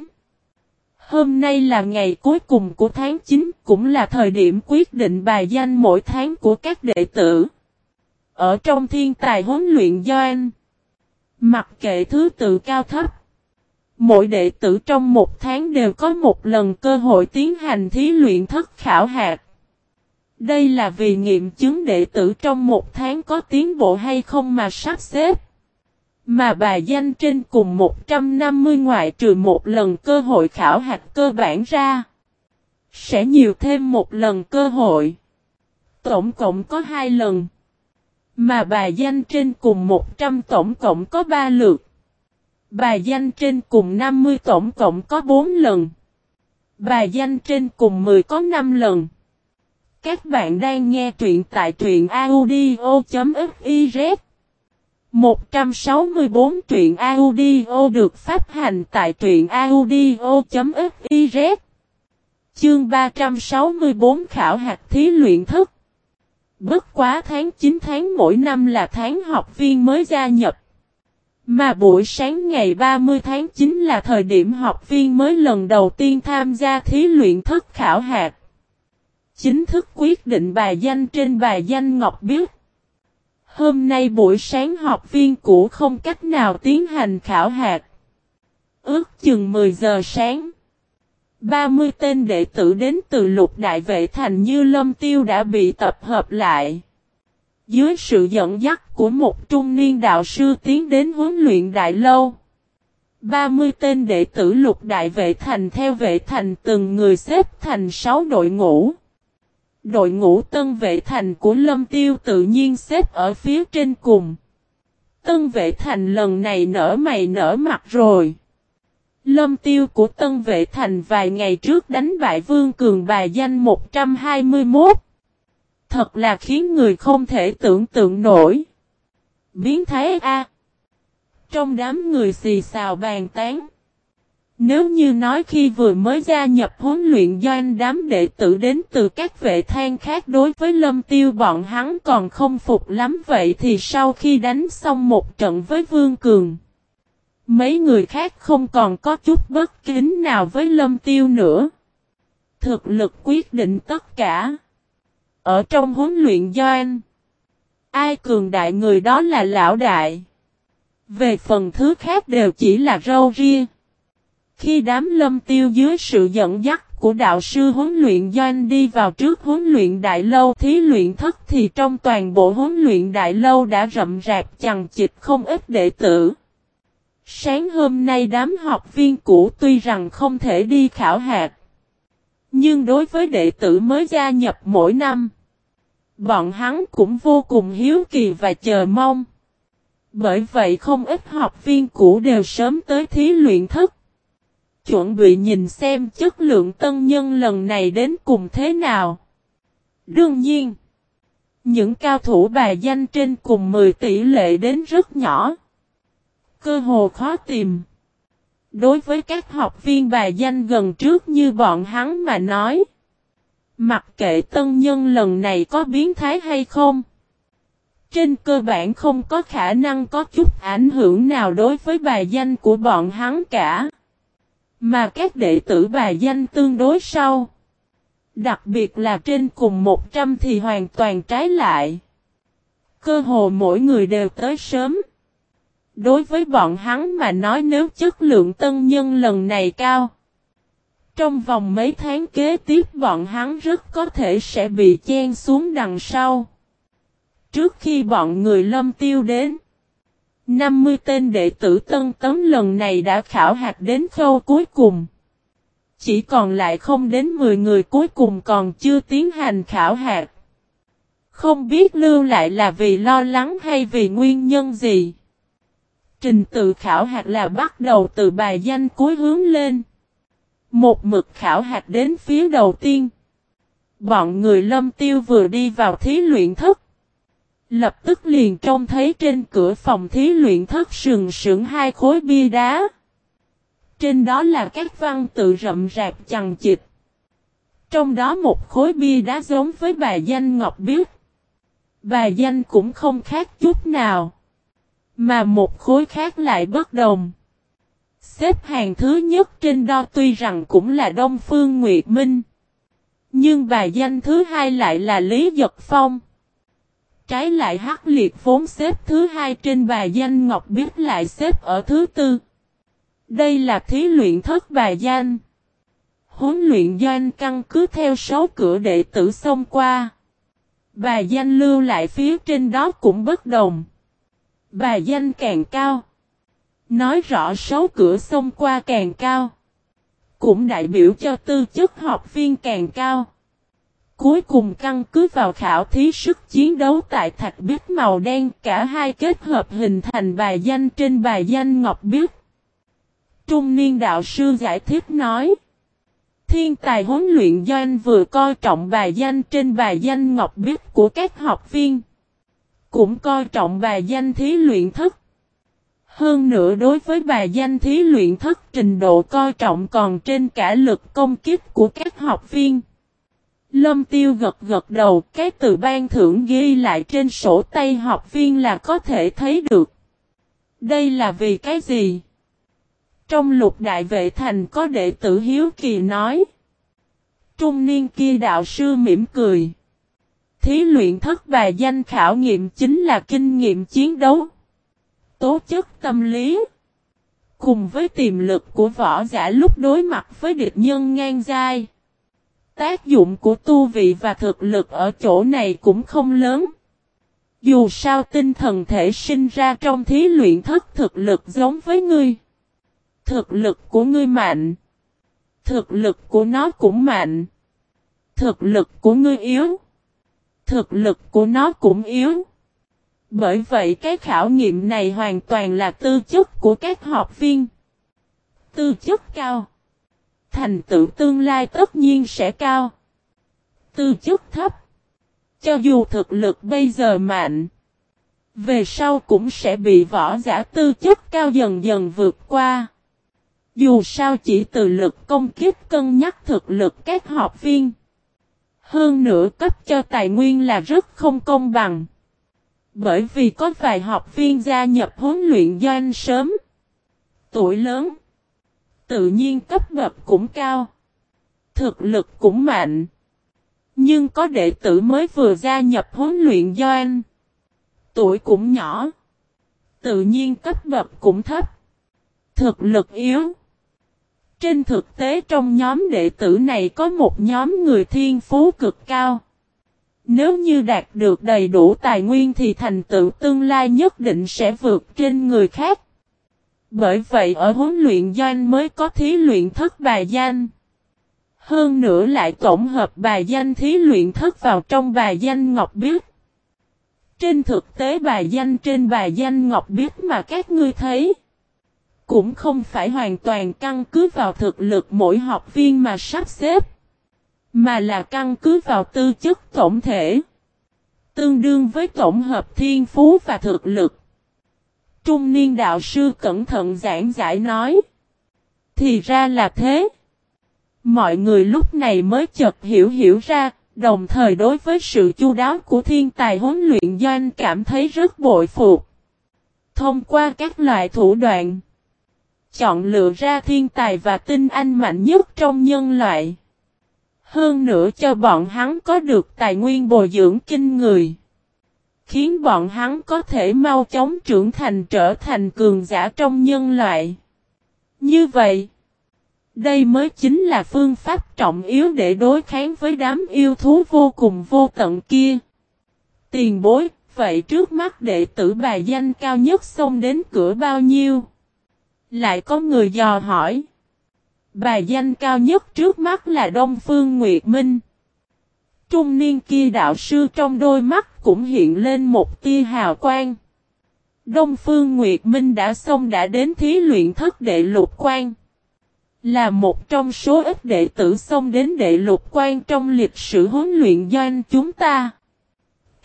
Hôm nay là ngày cuối cùng của tháng 9, cũng là thời điểm quyết định bài danh mỗi tháng của các đệ tử. Ở trong thiên tài huấn luyện doanh, mặc kệ thứ tự cao thấp, mỗi đệ tử trong một tháng đều có một lần cơ hội tiến hành thí luyện thất khảo hạt. Đây là vì nghiệm chứng đệ tử trong một tháng có tiến bộ hay không mà sắp xếp. Mà bà danh trên cùng 150 ngoại trừ một lần cơ hội khảo hạch cơ bản ra. Sẽ nhiều thêm một lần cơ hội. Tổng cộng có hai lần. Mà bà danh trên cùng 100 tổng cộng có 3 lượt. Bà danh trên cùng 50 tổng cộng có 4 lần. Bà danh trên cùng 10 có 5 lần. Các bạn đang nghe truyện tại truyện audio.fiz 164 truyện audio được phát hành tại truyện audio.fiz Chương 364 khảo hạt thí luyện thức. Bất quá tháng 9 tháng mỗi năm là tháng học viên mới gia nhập. Mà buổi sáng ngày 30 tháng 9 là thời điểm học viên mới lần đầu tiên tham gia thí luyện thức khảo hạt Chính thức quyết định bài danh trên bài danh Ngọc Biết. Hôm nay buổi sáng học viên cũ không cách nào tiến hành khảo hạt. Ước chừng 10 giờ sáng. 30 tên đệ tử đến từ lục đại vệ thành như lâm tiêu đã bị tập hợp lại. Dưới sự dẫn dắt của một trung niên đạo sư tiến đến huấn luyện đại lâu. 30 tên đệ tử lục đại vệ thành theo vệ thành từng người xếp thành 6 đội ngũ. Đội ngũ tân vệ thành của Lâm Tiêu tự nhiên xếp ở phía trên cùng. Tân vệ thành lần này nở mày nở mặt rồi. Lâm tiêu của tân vệ thành vài ngày trước đánh bại vương cường bài danh 121. Thật là khiến người không thể tưởng tượng nổi. Biến thái A. Trong đám người xì xào bàn tán. Nếu như nói khi vừa mới gia nhập huấn luyện doanh đám đệ tử đến từ các vệ than khác đối với lâm tiêu, bọn hắn còn không phục lắm vậy thì sau khi đánh xong một trận với Vương Cường. Mấy người khác không còn có chút bất kính nào với lâm tiêu nữa. Thực lực quyết định tất cả. Ở trong huấn luyện doanh. Ai cường đại người đó là lão đại. Về phần thứ khác đều chỉ là râu ria. Khi đám lâm tiêu dưới sự dẫn dắt của đạo sư huấn luyện doanh đi vào trước huấn luyện đại lâu thí luyện thất thì trong toàn bộ huấn luyện đại lâu đã rậm rạp chằng chịt không ít đệ tử. Sáng hôm nay đám học viên cũ tuy rằng không thể đi khảo hạt. Nhưng đối với đệ tử mới gia nhập mỗi năm, bọn hắn cũng vô cùng hiếu kỳ và chờ mong. Bởi vậy không ít học viên cũ đều sớm tới thí luyện thất. Chuẩn bị nhìn xem chất lượng tân nhân lần này đến cùng thế nào. Đương nhiên, những cao thủ bài danh trên cùng 10 tỷ lệ đến rất nhỏ. Cơ hồ khó tìm. Đối với các học viên bài danh gần trước như bọn hắn mà nói. Mặc kệ tân nhân lần này có biến thái hay không. Trên cơ bản không có khả năng có chút ảnh hưởng nào đối với bài danh của bọn hắn cả. Mà các đệ tử bài danh tương đối sau. Đặc biệt là trên cùng 100 thì hoàn toàn trái lại. Cơ hồ mỗi người đều tới sớm. Đối với bọn hắn mà nói nếu chất lượng tân nhân lần này cao. Trong vòng mấy tháng kế tiếp bọn hắn rất có thể sẽ bị chen xuống đằng sau. Trước khi bọn người lâm tiêu đến. 50 tên đệ tử tân tấn lần này đã khảo hạt đến khâu cuối cùng. Chỉ còn lại không đến 10 người cuối cùng còn chưa tiến hành khảo hạt. Không biết lưu lại là vì lo lắng hay vì nguyên nhân gì. Trình tự khảo hạt là bắt đầu từ bài danh cuối hướng lên. Một mực khảo hạt đến phía đầu tiên. Bọn người lâm tiêu vừa đi vào thí luyện thất. Lập tức liền trông thấy trên cửa phòng thí luyện thất sừng sững hai khối bia đá. Trên đó là các văn tự rậm rạp chằng chịt. Trong đó một khối bia đá giống với bà danh Ngọc Biếc. Bà danh cũng không khác chút nào. Mà một khối khác lại bất đồng. Xếp hàng thứ nhất trên đó tuy rằng cũng là Đông Phương Nguyệt Minh. Nhưng bà danh thứ hai lại là Lý Giật Phong. Trái lại Hắc Liệt vốn xếp thứ hai trên bài danh Ngọc Biết lại xếp ở thứ tư. Đây là thí luyện thất bài danh. Huấn luyện doanh căn cứ theo số cửa đệ tử xông qua. Bài danh lưu lại phía trên đó cũng bất đồng. Bài danh càng cao. Nói rõ số cửa xông qua càng cao. Cũng đại biểu cho tư chất học viên càng cao. Cuối cùng căn cứ vào khảo thí sức chiến đấu tại thạch biết màu đen, cả hai kết hợp hình thành bài danh trên bài danh ngọc biết. Trung niên đạo sư giải thích nói. Thiên tài huấn luyện doanh vừa coi trọng bài danh trên bài danh ngọc biết của các học viên. Cũng coi trọng bài danh thí luyện thức. Hơn nữa đối với bài danh thí luyện thức trình độ coi trọng còn trên cả lực công kích của các học viên. Lâm tiêu gật gật đầu, cái từ ban thưởng ghi lại trên sổ tay học viên là có thể thấy được. Đây là vì cái gì? Trong lục đại vệ thành có đệ tử Hiếu Kỳ nói. Trung niên kia đạo sư mỉm cười. Thí luyện thất bài danh khảo nghiệm chính là kinh nghiệm chiến đấu. Tố chất tâm lý. Cùng với tiềm lực của võ giả lúc đối mặt với địch nhân ngang dai. Tác dụng của tu vị và thực lực ở chỗ này cũng không lớn. Dù sao tinh thần thể sinh ra trong thí luyện thất thực lực giống với ngươi. Thực lực của ngươi mạnh. Thực lực của nó cũng mạnh. Thực lực của ngươi yếu. Thực lực của nó cũng yếu. Bởi vậy cái khảo nghiệm này hoàn toàn là tư chất của các học viên. Tư chất cao. Thành tựu tương lai tất nhiên sẽ cao. Tư chất thấp. Cho dù thực lực bây giờ mạnh. Về sau cũng sẽ bị võ giả tư chất cao dần dần vượt qua. Dù sao chỉ từ lực công kích cân nhắc thực lực các học viên. Hơn nữa cấp cho tài nguyên là rất không công bằng. Bởi vì có vài học viên gia nhập huấn luyện doanh sớm. Tuổi lớn. Tự nhiên cấp bậc cũng cao. Thực lực cũng mạnh. Nhưng có đệ tử mới vừa gia nhập huấn luyện doanh. Tuổi cũng nhỏ. Tự nhiên cấp bậc cũng thấp. Thực lực yếu. Trên thực tế trong nhóm đệ tử này có một nhóm người thiên phú cực cao. Nếu như đạt được đầy đủ tài nguyên thì thành tựu tương lai nhất định sẽ vượt trên người khác. Bởi vậy ở huấn luyện doanh mới có thí luyện thất bài danh. Hơn nữa lại tổng hợp bài danh thí luyện thất vào trong bài danh ngọc biết. Trên thực tế bài danh trên bài danh ngọc biết mà các ngươi thấy. Cũng không phải hoàn toàn căn cứ vào thực lực mỗi học viên mà sắp xếp. Mà là căn cứ vào tư chất tổng thể. Tương đương với tổng hợp thiên phú và thực lực. Trung niên đạo sư cẩn thận giảng giải nói. Thì ra là thế. Mọi người lúc này mới chợt hiểu hiểu ra, đồng thời đối với sự chu đáo của thiên tài huấn luyện doanh cảm thấy rất bội phục. Thông qua các loại thủ đoạn, chọn lựa ra thiên tài và tinh anh mạnh nhất trong nhân loại. Hơn nữa cho bọn hắn có được tài nguyên bồi dưỡng kinh người. Khiến bọn hắn có thể mau chóng trưởng thành trở thành cường giả trong nhân loại. Như vậy, đây mới chính là phương pháp trọng yếu để đối kháng với đám yêu thú vô cùng vô tận kia. Tiền bối, vậy trước mắt đệ tử bài danh cao nhất xông đến cửa bao nhiêu? Lại có người dò hỏi. Bài danh cao nhất trước mắt là Đông Phương Nguyệt Minh. Trung niên kia đạo sư trong đôi mắt cũng hiện lên một tia hào quang. Đông Phương Nguyệt Minh đã xong đã đến thí luyện thất đệ lục quan. Là một trong số ít đệ tử xong đến đệ lục quan trong lịch sử huấn luyện doanh chúng ta.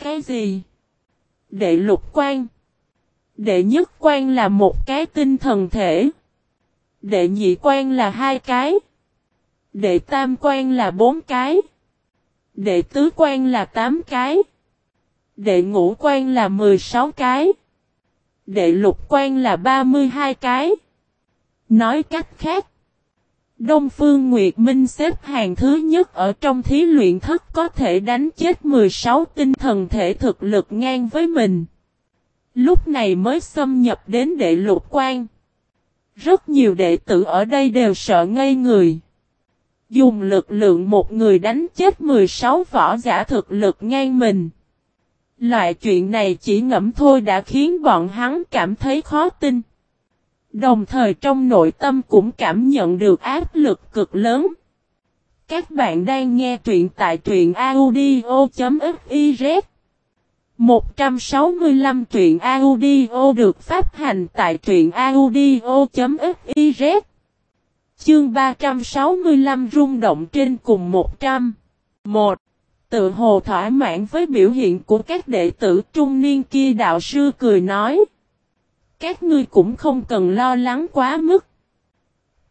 Cái gì? Đệ lục quan. Đệ nhất quan là một cái tinh thần thể. Đệ nhị quan là hai cái. Đệ tam quan là bốn cái. Đệ tứ quan là tám cái. Đệ ngũ quan là mười sáu cái. Đệ lục quan là ba mươi hai cái. Nói cách khác. Đông Phương Nguyệt Minh xếp hàng thứ nhất ở trong thí luyện thất có thể đánh chết 16 tinh thần thể thực lực ngang với mình. Lúc này mới xâm nhập đến đệ lục quan. Rất nhiều đệ tử ở đây đều sợ ngây người. Dùng lực lượng một người đánh chết 16 võ giả thực lực ngang mình. Loại chuyện này chỉ ngẫm thôi đã khiến bọn hắn cảm thấy khó tin. Đồng thời trong nội tâm cũng cảm nhận được áp lực cực lớn. Các bạn đang nghe truyện tại truyện audio.fiz 165 truyện audio được phát hành tại truyện audio.fiz Chương 365 rung động trên cùng 100 1. Tự hồ thỏa mãn với biểu hiện của các đệ tử trung niên kia đạo sư cười nói Các ngươi cũng không cần lo lắng quá mức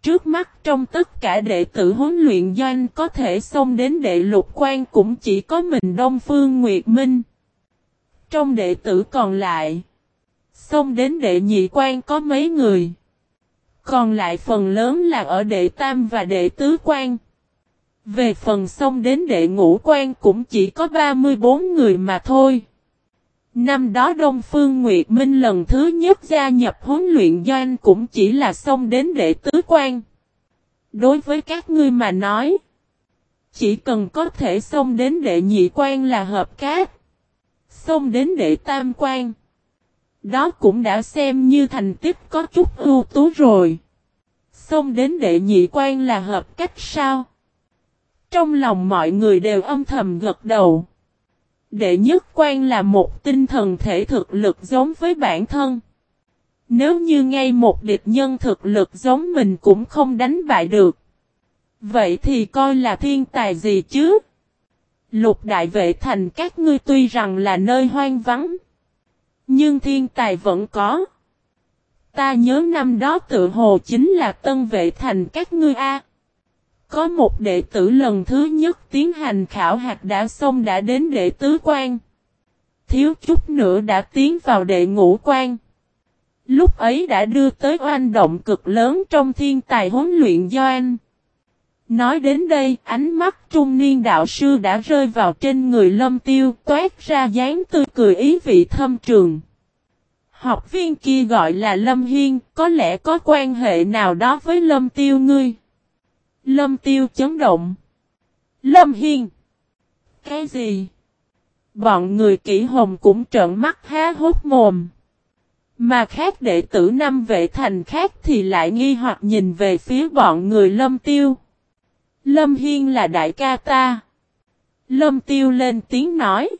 Trước mắt trong tất cả đệ tử huấn luyện doanh có thể xông đến đệ lục quan cũng chỉ có mình Đông Phương Nguyệt Minh trong đệ tử còn lại, xông đến đệ nhị quan có mấy người. Còn lại phần lớn là ở đệ tam và đệ tứ quan. Về phần xông đến đệ ngũ quan cũng chỉ có 34 người mà thôi. Năm đó Đông Phương Nguyệt Minh lần thứ nhất gia nhập huấn luyện doanh cũng chỉ là xông đến đệ tứ quan. Đối với các ngươi mà nói, chỉ cần có thể xông đến đệ nhị quan là hợp cát xông đến đệ tam quan. Đó cũng đã xem như thành tích có chút ưu tú rồi. Xông đến đệ nhị quan là hợp cách sao? Trong lòng mọi người đều âm thầm gật đầu. Đệ nhất quan là một tinh thần thể thực lực giống với bản thân. Nếu như ngay một địch nhân thực lực giống mình cũng không đánh bại được. Vậy thì coi là thiên tài gì chứ? Lục đại vệ thành các ngươi tuy rằng là nơi hoang vắng. Nhưng thiên tài vẫn có. Ta nhớ năm đó tự hồ chính là tân vệ thành các ngươi A. Có một đệ tử lần thứ nhất tiến hành khảo hạt đã xong đã đến đệ tứ quan. Thiếu chút nữa đã tiến vào đệ ngũ quan. Lúc ấy đã đưa tới oanh động cực lớn trong thiên tài huấn luyện do anh. Nói đến đây, ánh mắt trung niên đạo sư đã rơi vào trên người lâm tiêu, toát ra dáng tươi cười ý vị thâm trường. Học viên kia gọi là Lâm Hiên, có lẽ có quan hệ nào đó với Lâm Tiêu ngươi. Lâm Tiêu chấn động. Lâm Hiên. Cái gì? Bọn người kỹ hồng cũng trợn mắt há hốt mồm. Mà khác đệ tử năm vệ thành khác thì lại nghi hoặc nhìn về phía bọn người Lâm Tiêu. Lâm Hiên là đại ca ta. Lâm Tiêu lên tiếng nói.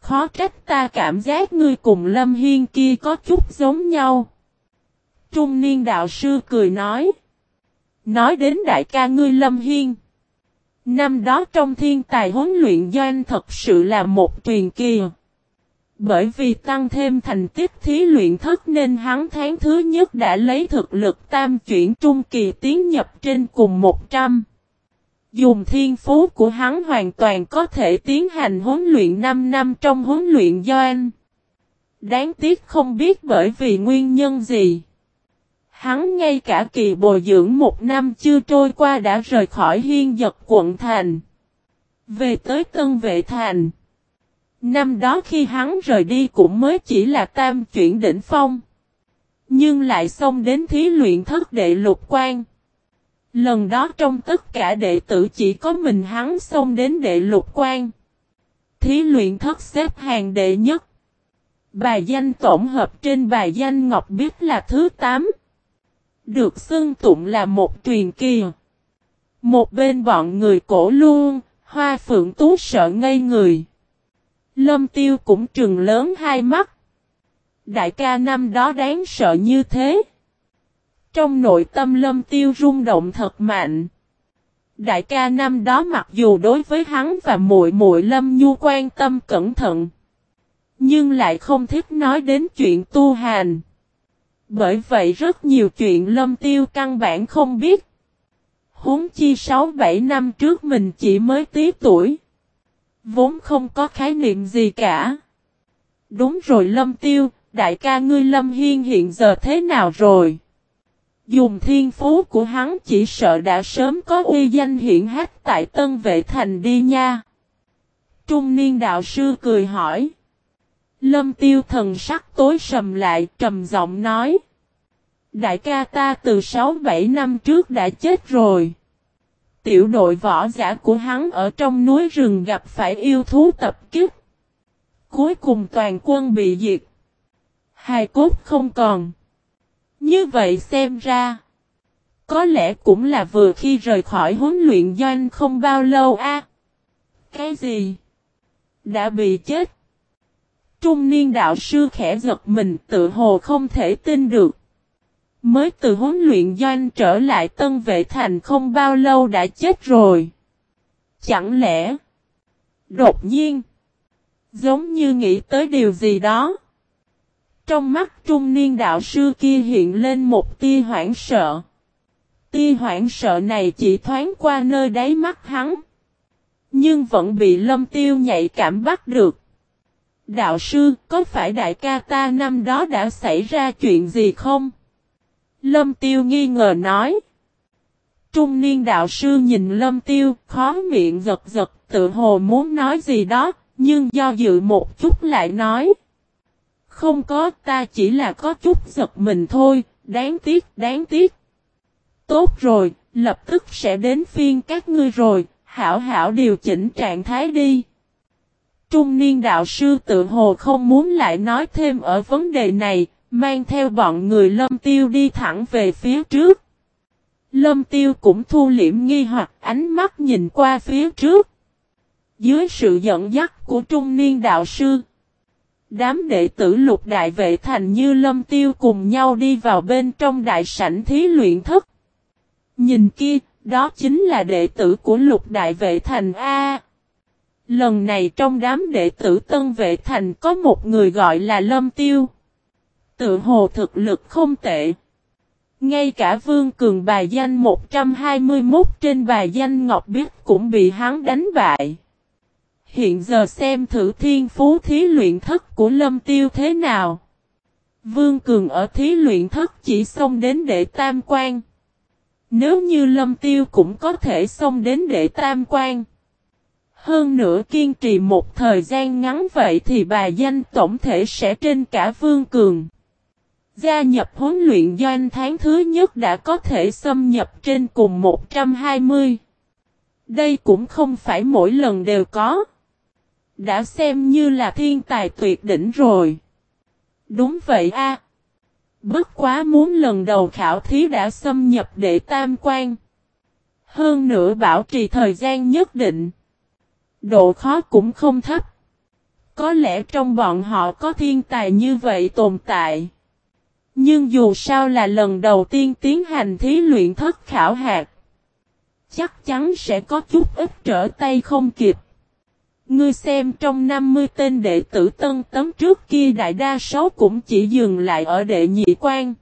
Khó trách ta cảm giác ngươi cùng Lâm Hiên kia có chút giống nhau. Trung niên đạo sư cười nói. Nói đến đại ca ngươi Lâm Hiên. Năm đó trong thiên tài huấn luyện doanh thật sự là một truyền kỳ. Bởi vì tăng thêm thành tích thí luyện thất nên hắn tháng thứ nhất đã lấy thực lực tam chuyển trung kỳ tiến nhập trên cùng 100. Dùng thiên phú của hắn hoàn toàn có thể tiến hành huấn luyện 5 năm trong huấn luyện do anh. Đáng tiếc không biết bởi vì nguyên nhân gì. Hắn ngay cả kỳ bồi dưỡng một năm chưa trôi qua đã rời khỏi hiên giật quận thành. Về tới Tân Vệ Thành. Năm đó khi hắn rời đi cũng mới chỉ là tam chuyển đỉnh phong. Nhưng lại xông đến thí luyện thất đệ lục quan. Lần đó trong tất cả đệ tử chỉ có mình hắn xông đến đệ lục quan. Thí luyện thất xếp hàng đệ nhất. Bài danh tổng hợp trên bài danh Ngọc Biết là thứ 8. Được xưng tụng là một truyền kỳ. Một bên bọn người cổ luôn, hoa phượng tú sợ ngây người. Lâm tiêu cũng trừng lớn hai mắt. Đại ca năm đó đáng sợ như thế. Trong nội tâm lâm tiêu rung động thật mạnh. Đại ca năm đó mặc dù đối với hắn và muội muội lâm nhu quan tâm cẩn thận. Nhưng lại không thích nói đến chuyện tu hành. Bởi vậy rất nhiều chuyện lâm tiêu căn bản không biết. Huống chi 6-7 năm trước mình chỉ mới tí tuổi. Vốn không có khái niệm gì cả. Đúng rồi lâm tiêu, đại ca ngươi lâm hiên hiện giờ thế nào rồi? Dùng thiên phú của hắn chỉ sợ đã sớm có uy danh hiện hách tại Tân Vệ Thành đi nha. Trung niên đạo sư cười hỏi. Lâm tiêu thần sắc tối sầm lại, trầm giọng nói. Đại ca ta từ 6-7 năm trước đã chết rồi. Tiểu đội võ giả của hắn ở trong núi rừng gặp phải yêu thú tập kích. Cuối cùng toàn quân bị diệt. Hai cốt không còn. Như vậy xem ra. Có lẽ cũng là vừa khi rời khỏi huấn luyện doanh không bao lâu a. Cái gì? Đã bị chết. Trung niên đạo sư khẽ giật mình tự hồ không thể tin được. Mới từ huấn luyện doanh trở lại tân vệ thành không bao lâu đã chết rồi. Chẳng lẽ? Đột nhiên. Giống như nghĩ tới điều gì đó. Trong mắt trung niên đạo sư kia hiện lên một tia hoảng sợ. Tia hoảng sợ này chỉ thoáng qua nơi đáy mắt hắn. Nhưng vẫn bị lâm tiêu nhạy cảm bắt được. Đạo sư, có phải đại ca ta năm đó đã xảy ra chuyện gì không? Lâm tiêu nghi ngờ nói. Trung niên đạo sư nhìn lâm tiêu, khó miệng giật giật, tự hồ muốn nói gì đó, nhưng do dự một chút lại nói. Không có, ta chỉ là có chút giật mình thôi, đáng tiếc, đáng tiếc. Tốt rồi, lập tức sẽ đến phiên các ngươi rồi, hảo hảo điều chỉnh trạng thái đi. Trung niên đạo sư tự hồ không muốn lại nói thêm ở vấn đề này, mang theo bọn người lâm tiêu đi thẳng về phía trước. Lâm tiêu cũng thu liễm nghi hoặc ánh mắt nhìn qua phía trước. Dưới sự dẫn dắt của trung niên đạo sư. Đám đệ tử lục đại vệ thành như lâm tiêu cùng nhau đi vào bên trong đại sảnh thí luyện thất. Nhìn kia, đó chính là đệ tử của lục đại vệ thành A. Lần này trong đám đệ tử tân vệ thành có một người gọi là lâm tiêu. Tự hồ thực lực không tệ. Ngay cả vương cường bài danh 121 trên bài danh Ngọc Biết cũng bị hắn đánh bại. Hiện giờ xem thử thiên phú thí luyện thất của lâm tiêu thế nào. Vương Cường ở thí luyện thất chỉ xông đến đệ tam quan. Nếu như lâm tiêu cũng có thể xông đến đệ tam quan. Hơn nữa kiên trì một thời gian ngắn vậy thì bà danh tổng thể sẽ trên cả Vương Cường. Gia nhập huấn luyện doanh tháng thứ nhất đã có thể xâm nhập trên cùng 120. Đây cũng không phải mỗi lần đều có. Đã xem như là thiên tài tuyệt đỉnh rồi. Đúng vậy a. Bất quá muốn lần đầu khảo thí đã xâm nhập đệ tam quan. Hơn nữa bảo trì thời gian nhất định. Độ khó cũng không thấp. Có lẽ trong bọn họ có thiên tài như vậy tồn tại. Nhưng dù sao là lần đầu tiên tiến hành thí luyện thất khảo hạt. Chắc chắn sẽ có chút ít trở tay không kịp. Ngươi xem trong 50 tên đệ tử tân tấm trước kia đại đa số cũng chỉ dừng lại ở đệ nhị quan.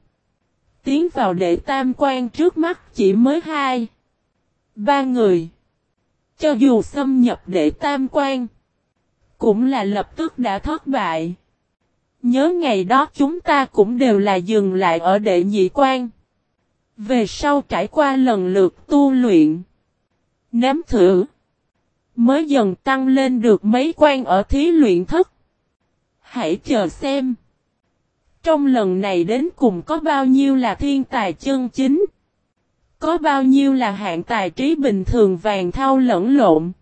Tiến vào đệ tam quan trước mắt chỉ mới hai. Ba người. Cho dù xâm nhập đệ tam quan. Cũng là lập tức đã thất bại. Nhớ ngày đó chúng ta cũng đều là dừng lại ở đệ nhị quan. Về sau trải qua lần lượt tu luyện. Nếm thử mới dần tăng lên được mấy quan ở thí luyện thất. Hãy chờ xem. Trong lần này đến cùng có bao nhiêu là thiên tài chân chính. Có bao nhiêu là hạng tài trí bình thường vàng thao lẫn lộn.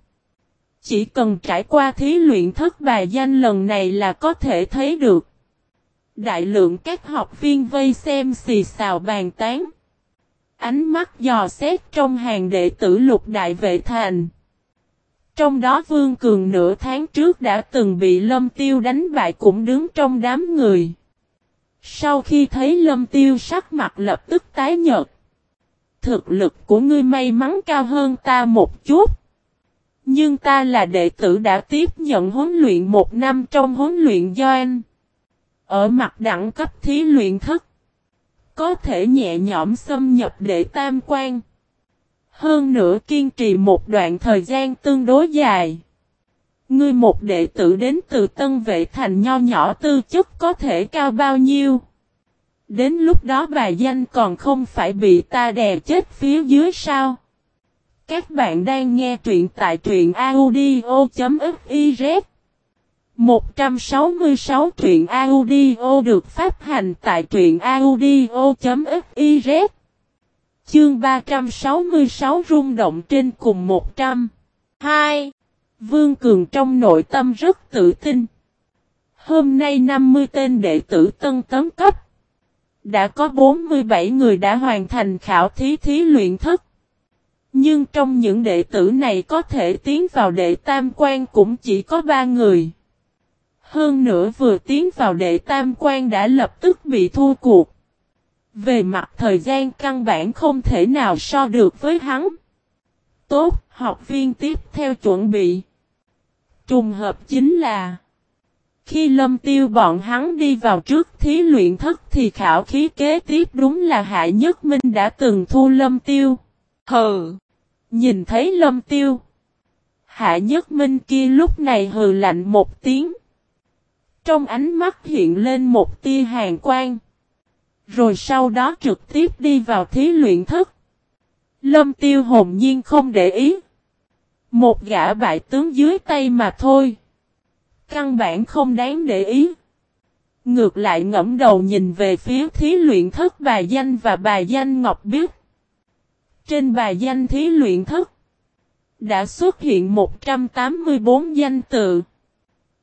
Chỉ cần trải qua thí luyện thất bài danh lần này là có thể thấy được. Đại lượng các học viên vây xem xì xào bàn tán. Ánh mắt dò xét trong hàng đệ tử lục đại vệ thành. Trong đó Vương Cường nửa tháng trước đã từng bị Lâm Tiêu đánh bại cũng đứng trong đám người. Sau khi thấy Lâm Tiêu sắc mặt lập tức tái nhợt. Thực lực của ngươi may mắn cao hơn ta một chút. Nhưng ta là đệ tử đã tiếp nhận huấn luyện một năm trong huấn luyện doanh. Ở mặt đẳng cấp thí luyện thất. Có thể nhẹ nhõm xâm nhập đệ tam quan. Hơn nữa kiên trì một đoạn thời gian tương đối dài. Ngươi một đệ tử đến từ tân vệ thành nho nhỏ tư chất có thể cao bao nhiêu. Đến lúc đó bà danh còn không phải bị ta đè chết phía dưới sao. Các bạn đang nghe truyện tại truyện audio.fiz 166 truyện audio được phát hành tại truyện audio.fiz Chương 366 rung động trên cùng 100. 2. Vương Cường trong nội tâm rất tự tin. Hôm nay 50 tên đệ tử tân tấn cấp. Đã có 47 người đã hoàn thành khảo thí thí luyện thức. Nhưng trong những đệ tử này có thể tiến vào đệ tam quan cũng chỉ có 3 người. Hơn nữa vừa tiến vào đệ tam quan đã lập tức bị thua cuộc. Về mặt thời gian căn bản không thể nào so được với hắn. Tốt, học viên tiếp theo chuẩn bị. Trùng hợp chính là Khi lâm tiêu bọn hắn đi vào trước thí luyện thất thì khảo khí kế tiếp đúng là Hạ Nhất Minh đã từng thu lâm tiêu. Hừ! Nhìn thấy lâm tiêu. Hạ Nhất Minh kia lúc này hừ lạnh một tiếng. Trong ánh mắt hiện lên một tia hàng quang. Rồi sau đó trực tiếp đi vào thí luyện thức Lâm tiêu hồn nhiên không để ý. Một gã bại tướng dưới tay mà thôi. Căn bản không đáng để ý. Ngược lại ngẫm đầu nhìn về phía thí luyện thất bà danh và bà danh Ngọc Biết. Trên bà danh thí luyện thất. Đã xuất hiện 184 danh tự.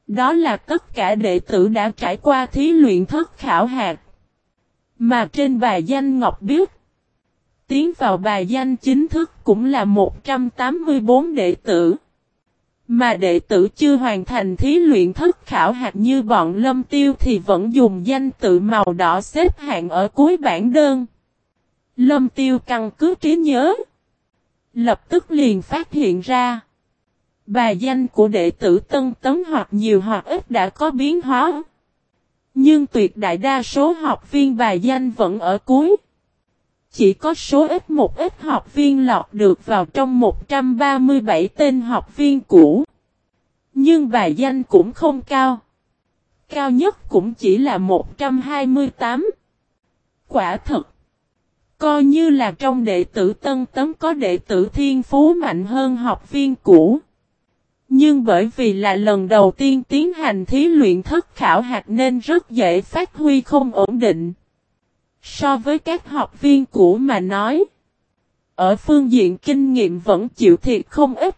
Đó là tất cả đệ tử đã trải qua thí luyện thất khảo hạt. Mà trên bài danh Ngọc biết. tiến vào bài danh chính thức cũng là 184 đệ tử. Mà đệ tử chưa hoàn thành thí luyện thức khảo hạt như bọn lâm tiêu thì vẫn dùng danh tự màu đỏ xếp hạng ở cuối bảng đơn. Lâm tiêu căn cứ trí nhớ. Lập tức liền phát hiện ra. Bài danh của đệ tử tân tấn hoặc nhiều hoặc ít đã có biến hóa. Nhưng tuyệt đại đa số học viên bài danh vẫn ở cuối. Chỉ có số ít một ít học viên lọt được vào trong 137 tên học viên cũ. Nhưng bài danh cũng không cao. Cao nhất cũng chỉ là 128. Quả thật. Coi như là trong đệ tử tân tấn có đệ tử thiên phú mạnh hơn học viên cũ. Nhưng bởi vì là lần đầu tiên tiến hành thí luyện thất khảo hạt nên rất dễ phát huy không ổn định. So với các học viên cũ mà nói. Ở phương diện kinh nghiệm vẫn chịu thiệt không ít.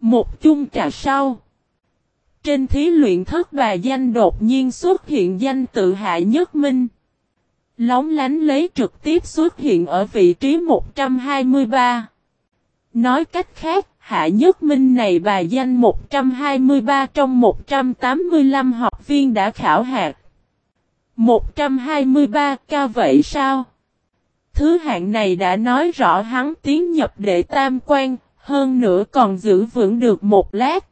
Một chung trà sau. Trên thí luyện thất bà danh đột nhiên xuất hiện danh tự Hạ Nhất Minh. Lóng lánh lấy trực tiếp xuất hiện ở vị trí 123. Nói cách khác, Hạ Nhất Minh này bà danh 123 trong 185 học viên đã khảo hạt. 123 ca vậy sao? Thứ hạng này đã nói rõ hắn tiến nhập đệ tam quan, hơn nữa còn giữ vững được một lát.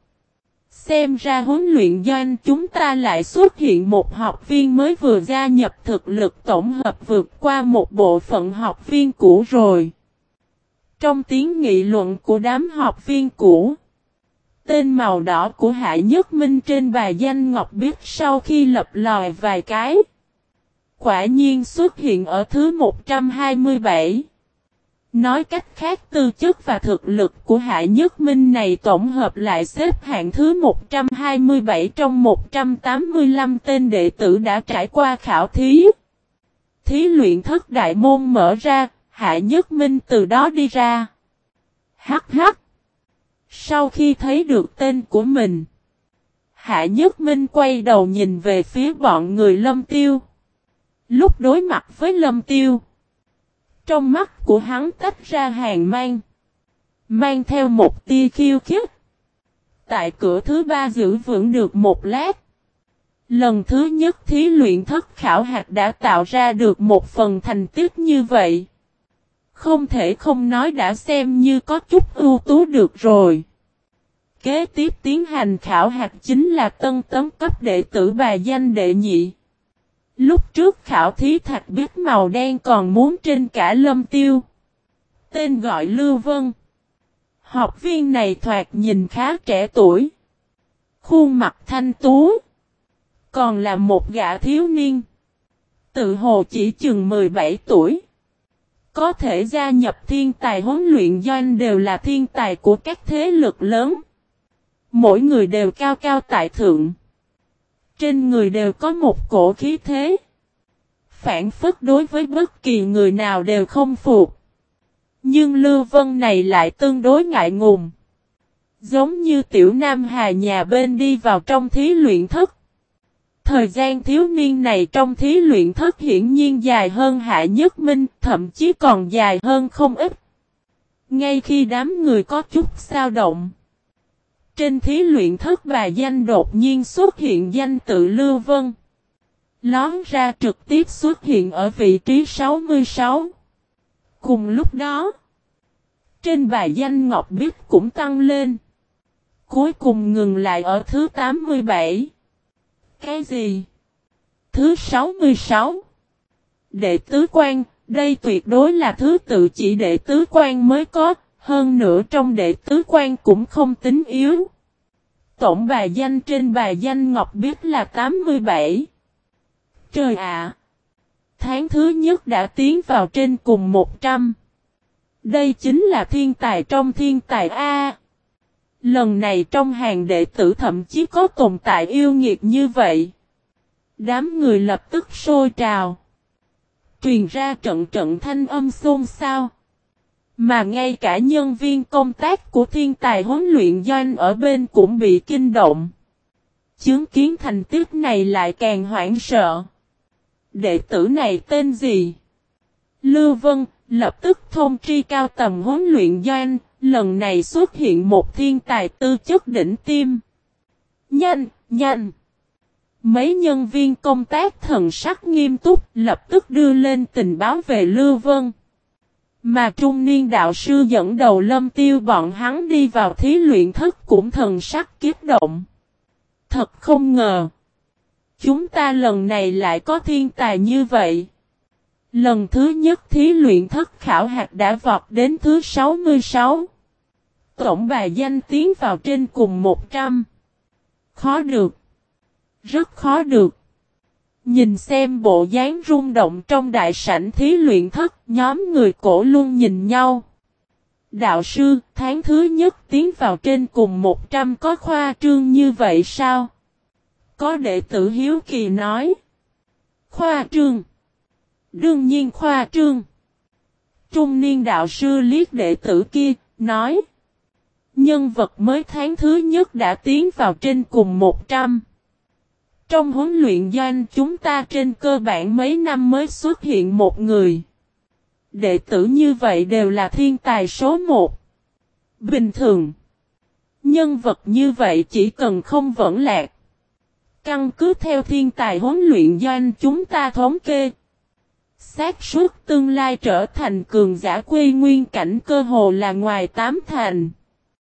Xem ra huấn luyện doanh chúng ta lại xuất hiện một học viên mới vừa gia nhập thực lực tổng hợp vượt qua một bộ phận học viên cũ rồi. Trong tiếng nghị luận của đám học viên cũ, tên màu đỏ của Hạ Nhất Minh trên bài danh Ngọc Biết sau khi lập lòi vài cái. Quả nhiên xuất hiện ở thứ 127. Nói cách khác tư chất và thực lực của Hạ Nhất Minh này tổng hợp lại xếp hạng thứ 127 trong 185 tên đệ tử đã trải qua khảo thí. Thí luyện thất đại môn mở ra, Hạ Nhất Minh từ đó đi ra. Hắc hắc. Sau khi thấy được tên của mình, Hạ Nhất Minh quay đầu nhìn về phía bọn người lâm tiêu. Lúc đối mặt với lâm tiêu, trong mắt của hắn tách ra hàng mang. Mang theo một tia khiêu khích. Tại cửa thứ ba giữ vững được một lát. Lần thứ nhất thí luyện thất khảo hạt đã tạo ra được một phần thành tích như vậy. Không thể không nói đã xem như có chút ưu tú được rồi. Kế tiếp tiến hành khảo hạt chính là tân tấm cấp đệ tử bà danh đệ nhị. Lúc trước khảo thí thạch biết màu đen còn muốn trên cả lâm tiêu. Tên gọi Lưu Vân. Học viên này thoạt nhìn khá trẻ tuổi. Khuôn mặt thanh tú. Còn là một gã thiếu niên. Tự hồ chỉ chừng 17 tuổi. Có thể gia nhập thiên tài huấn luyện doanh đều là thiên tài của các thế lực lớn. Mỗi người đều cao cao tại thượng. Trên người đều có một cổ khí thế. Phản phức đối với bất kỳ người nào đều không phục. Nhưng Lưu Vân này lại tương đối ngại ngùng. Giống như tiểu nam hà nhà bên đi vào trong thí luyện thất. Thời gian thiếu niên này trong thí luyện thất hiển nhiên dài hơn Hạ Nhất Minh, thậm chí còn dài hơn không ít. Ngay khi đám người có chút sao động. Trên thí luyện thất bà danh đột nhiên xuất hiện danh tự Lưu Vân. Lón ra trực tiếp xuất hiện ở vị trí 66. Cùng lúc đó, trên bài danh Ngọc Biết cũng tăng lên. Cuối cùng ngừng lại ở thứ 87. Cái gì? Thứ 66. Đệ tứ quan, đây tuyệt đối là thứ tự chỉ đệ tứ quan mới có, hơn nữa trong đệ tứ quan cũng không tính yếu. Tổng bài danh trên bài danh Ngọc Biết là 87. Trời ạ! tháng thứ nhất đã tiến vào trên cùng 100. Đây chính là thiên tài trong thiên tài A. Lần này trong hàng đệ tử thậm chí có tồn tại yêu nghiệt như vậy. Đám người lập tức sôi trào. Truyền ra trận trận thanh âm xôn xao. Mà ngay cả nhân viên công tác của thiên tài huấn luyện doanh ở bên cũng bị kinh động. Chứng kiến thành tích này lại càng hoảng sợ. Đệ tử này tên gì? Lưu Vân, lập tức thông tri cao tầm huấn luyện doanh, lần này xuất hiện một thiên tài tư chất đỉnh tim. Nhanh, nhanh! Mấy nhân viên công tác thần sắc nghiêm túc lập tức đưa lên tình báo về Lưu Vân. Mà trung niên đạo sư dẫn đầu lâm tiêu bọn hắn đi vào thí luyện thức cũng thần sắc kiếp động. Thật không ngờ. Chúng ta lần này lại có thiên tài như vậy. Lần thứ nhất thí luyện thất khảo hạt đã vọt đến thứ 66. Tổng bài danh tiến vào trên cùng 100. Khó được. Rất khó được. Nhìn xem bộ dáng rung động trong đại sảnh thí luyện thất, nhóm người cổ luôn nhìn nhau. Đạo sư, tháng thứ nhất tiến vào trên cùng 100 có khoa trương như vậy sao? Có đệ tử Hiếu Kỳ nói. Khoa trương. Đương nhiên khoa trương. Trung niên đạo sư liếc đệ tử kia, nói. Nhân vật mới tháng thứ nhất đã tiến vào trên cùng 100. Trong huấn luyện doanh chúng ta trên cơ bản mấy năm mới xuất hiện một người. Đệ tử như vậy đều là thiên tài số một. Bình thường. Nhân vật như vậy chỉ cần không vẫn lạc. Căn cứ theo thiên tài huấn luyện doanh chúng ta thống kê xác suất tương lai trở thành cường giả quy nguyên cảnh cơ hồ là ngoài tám thành.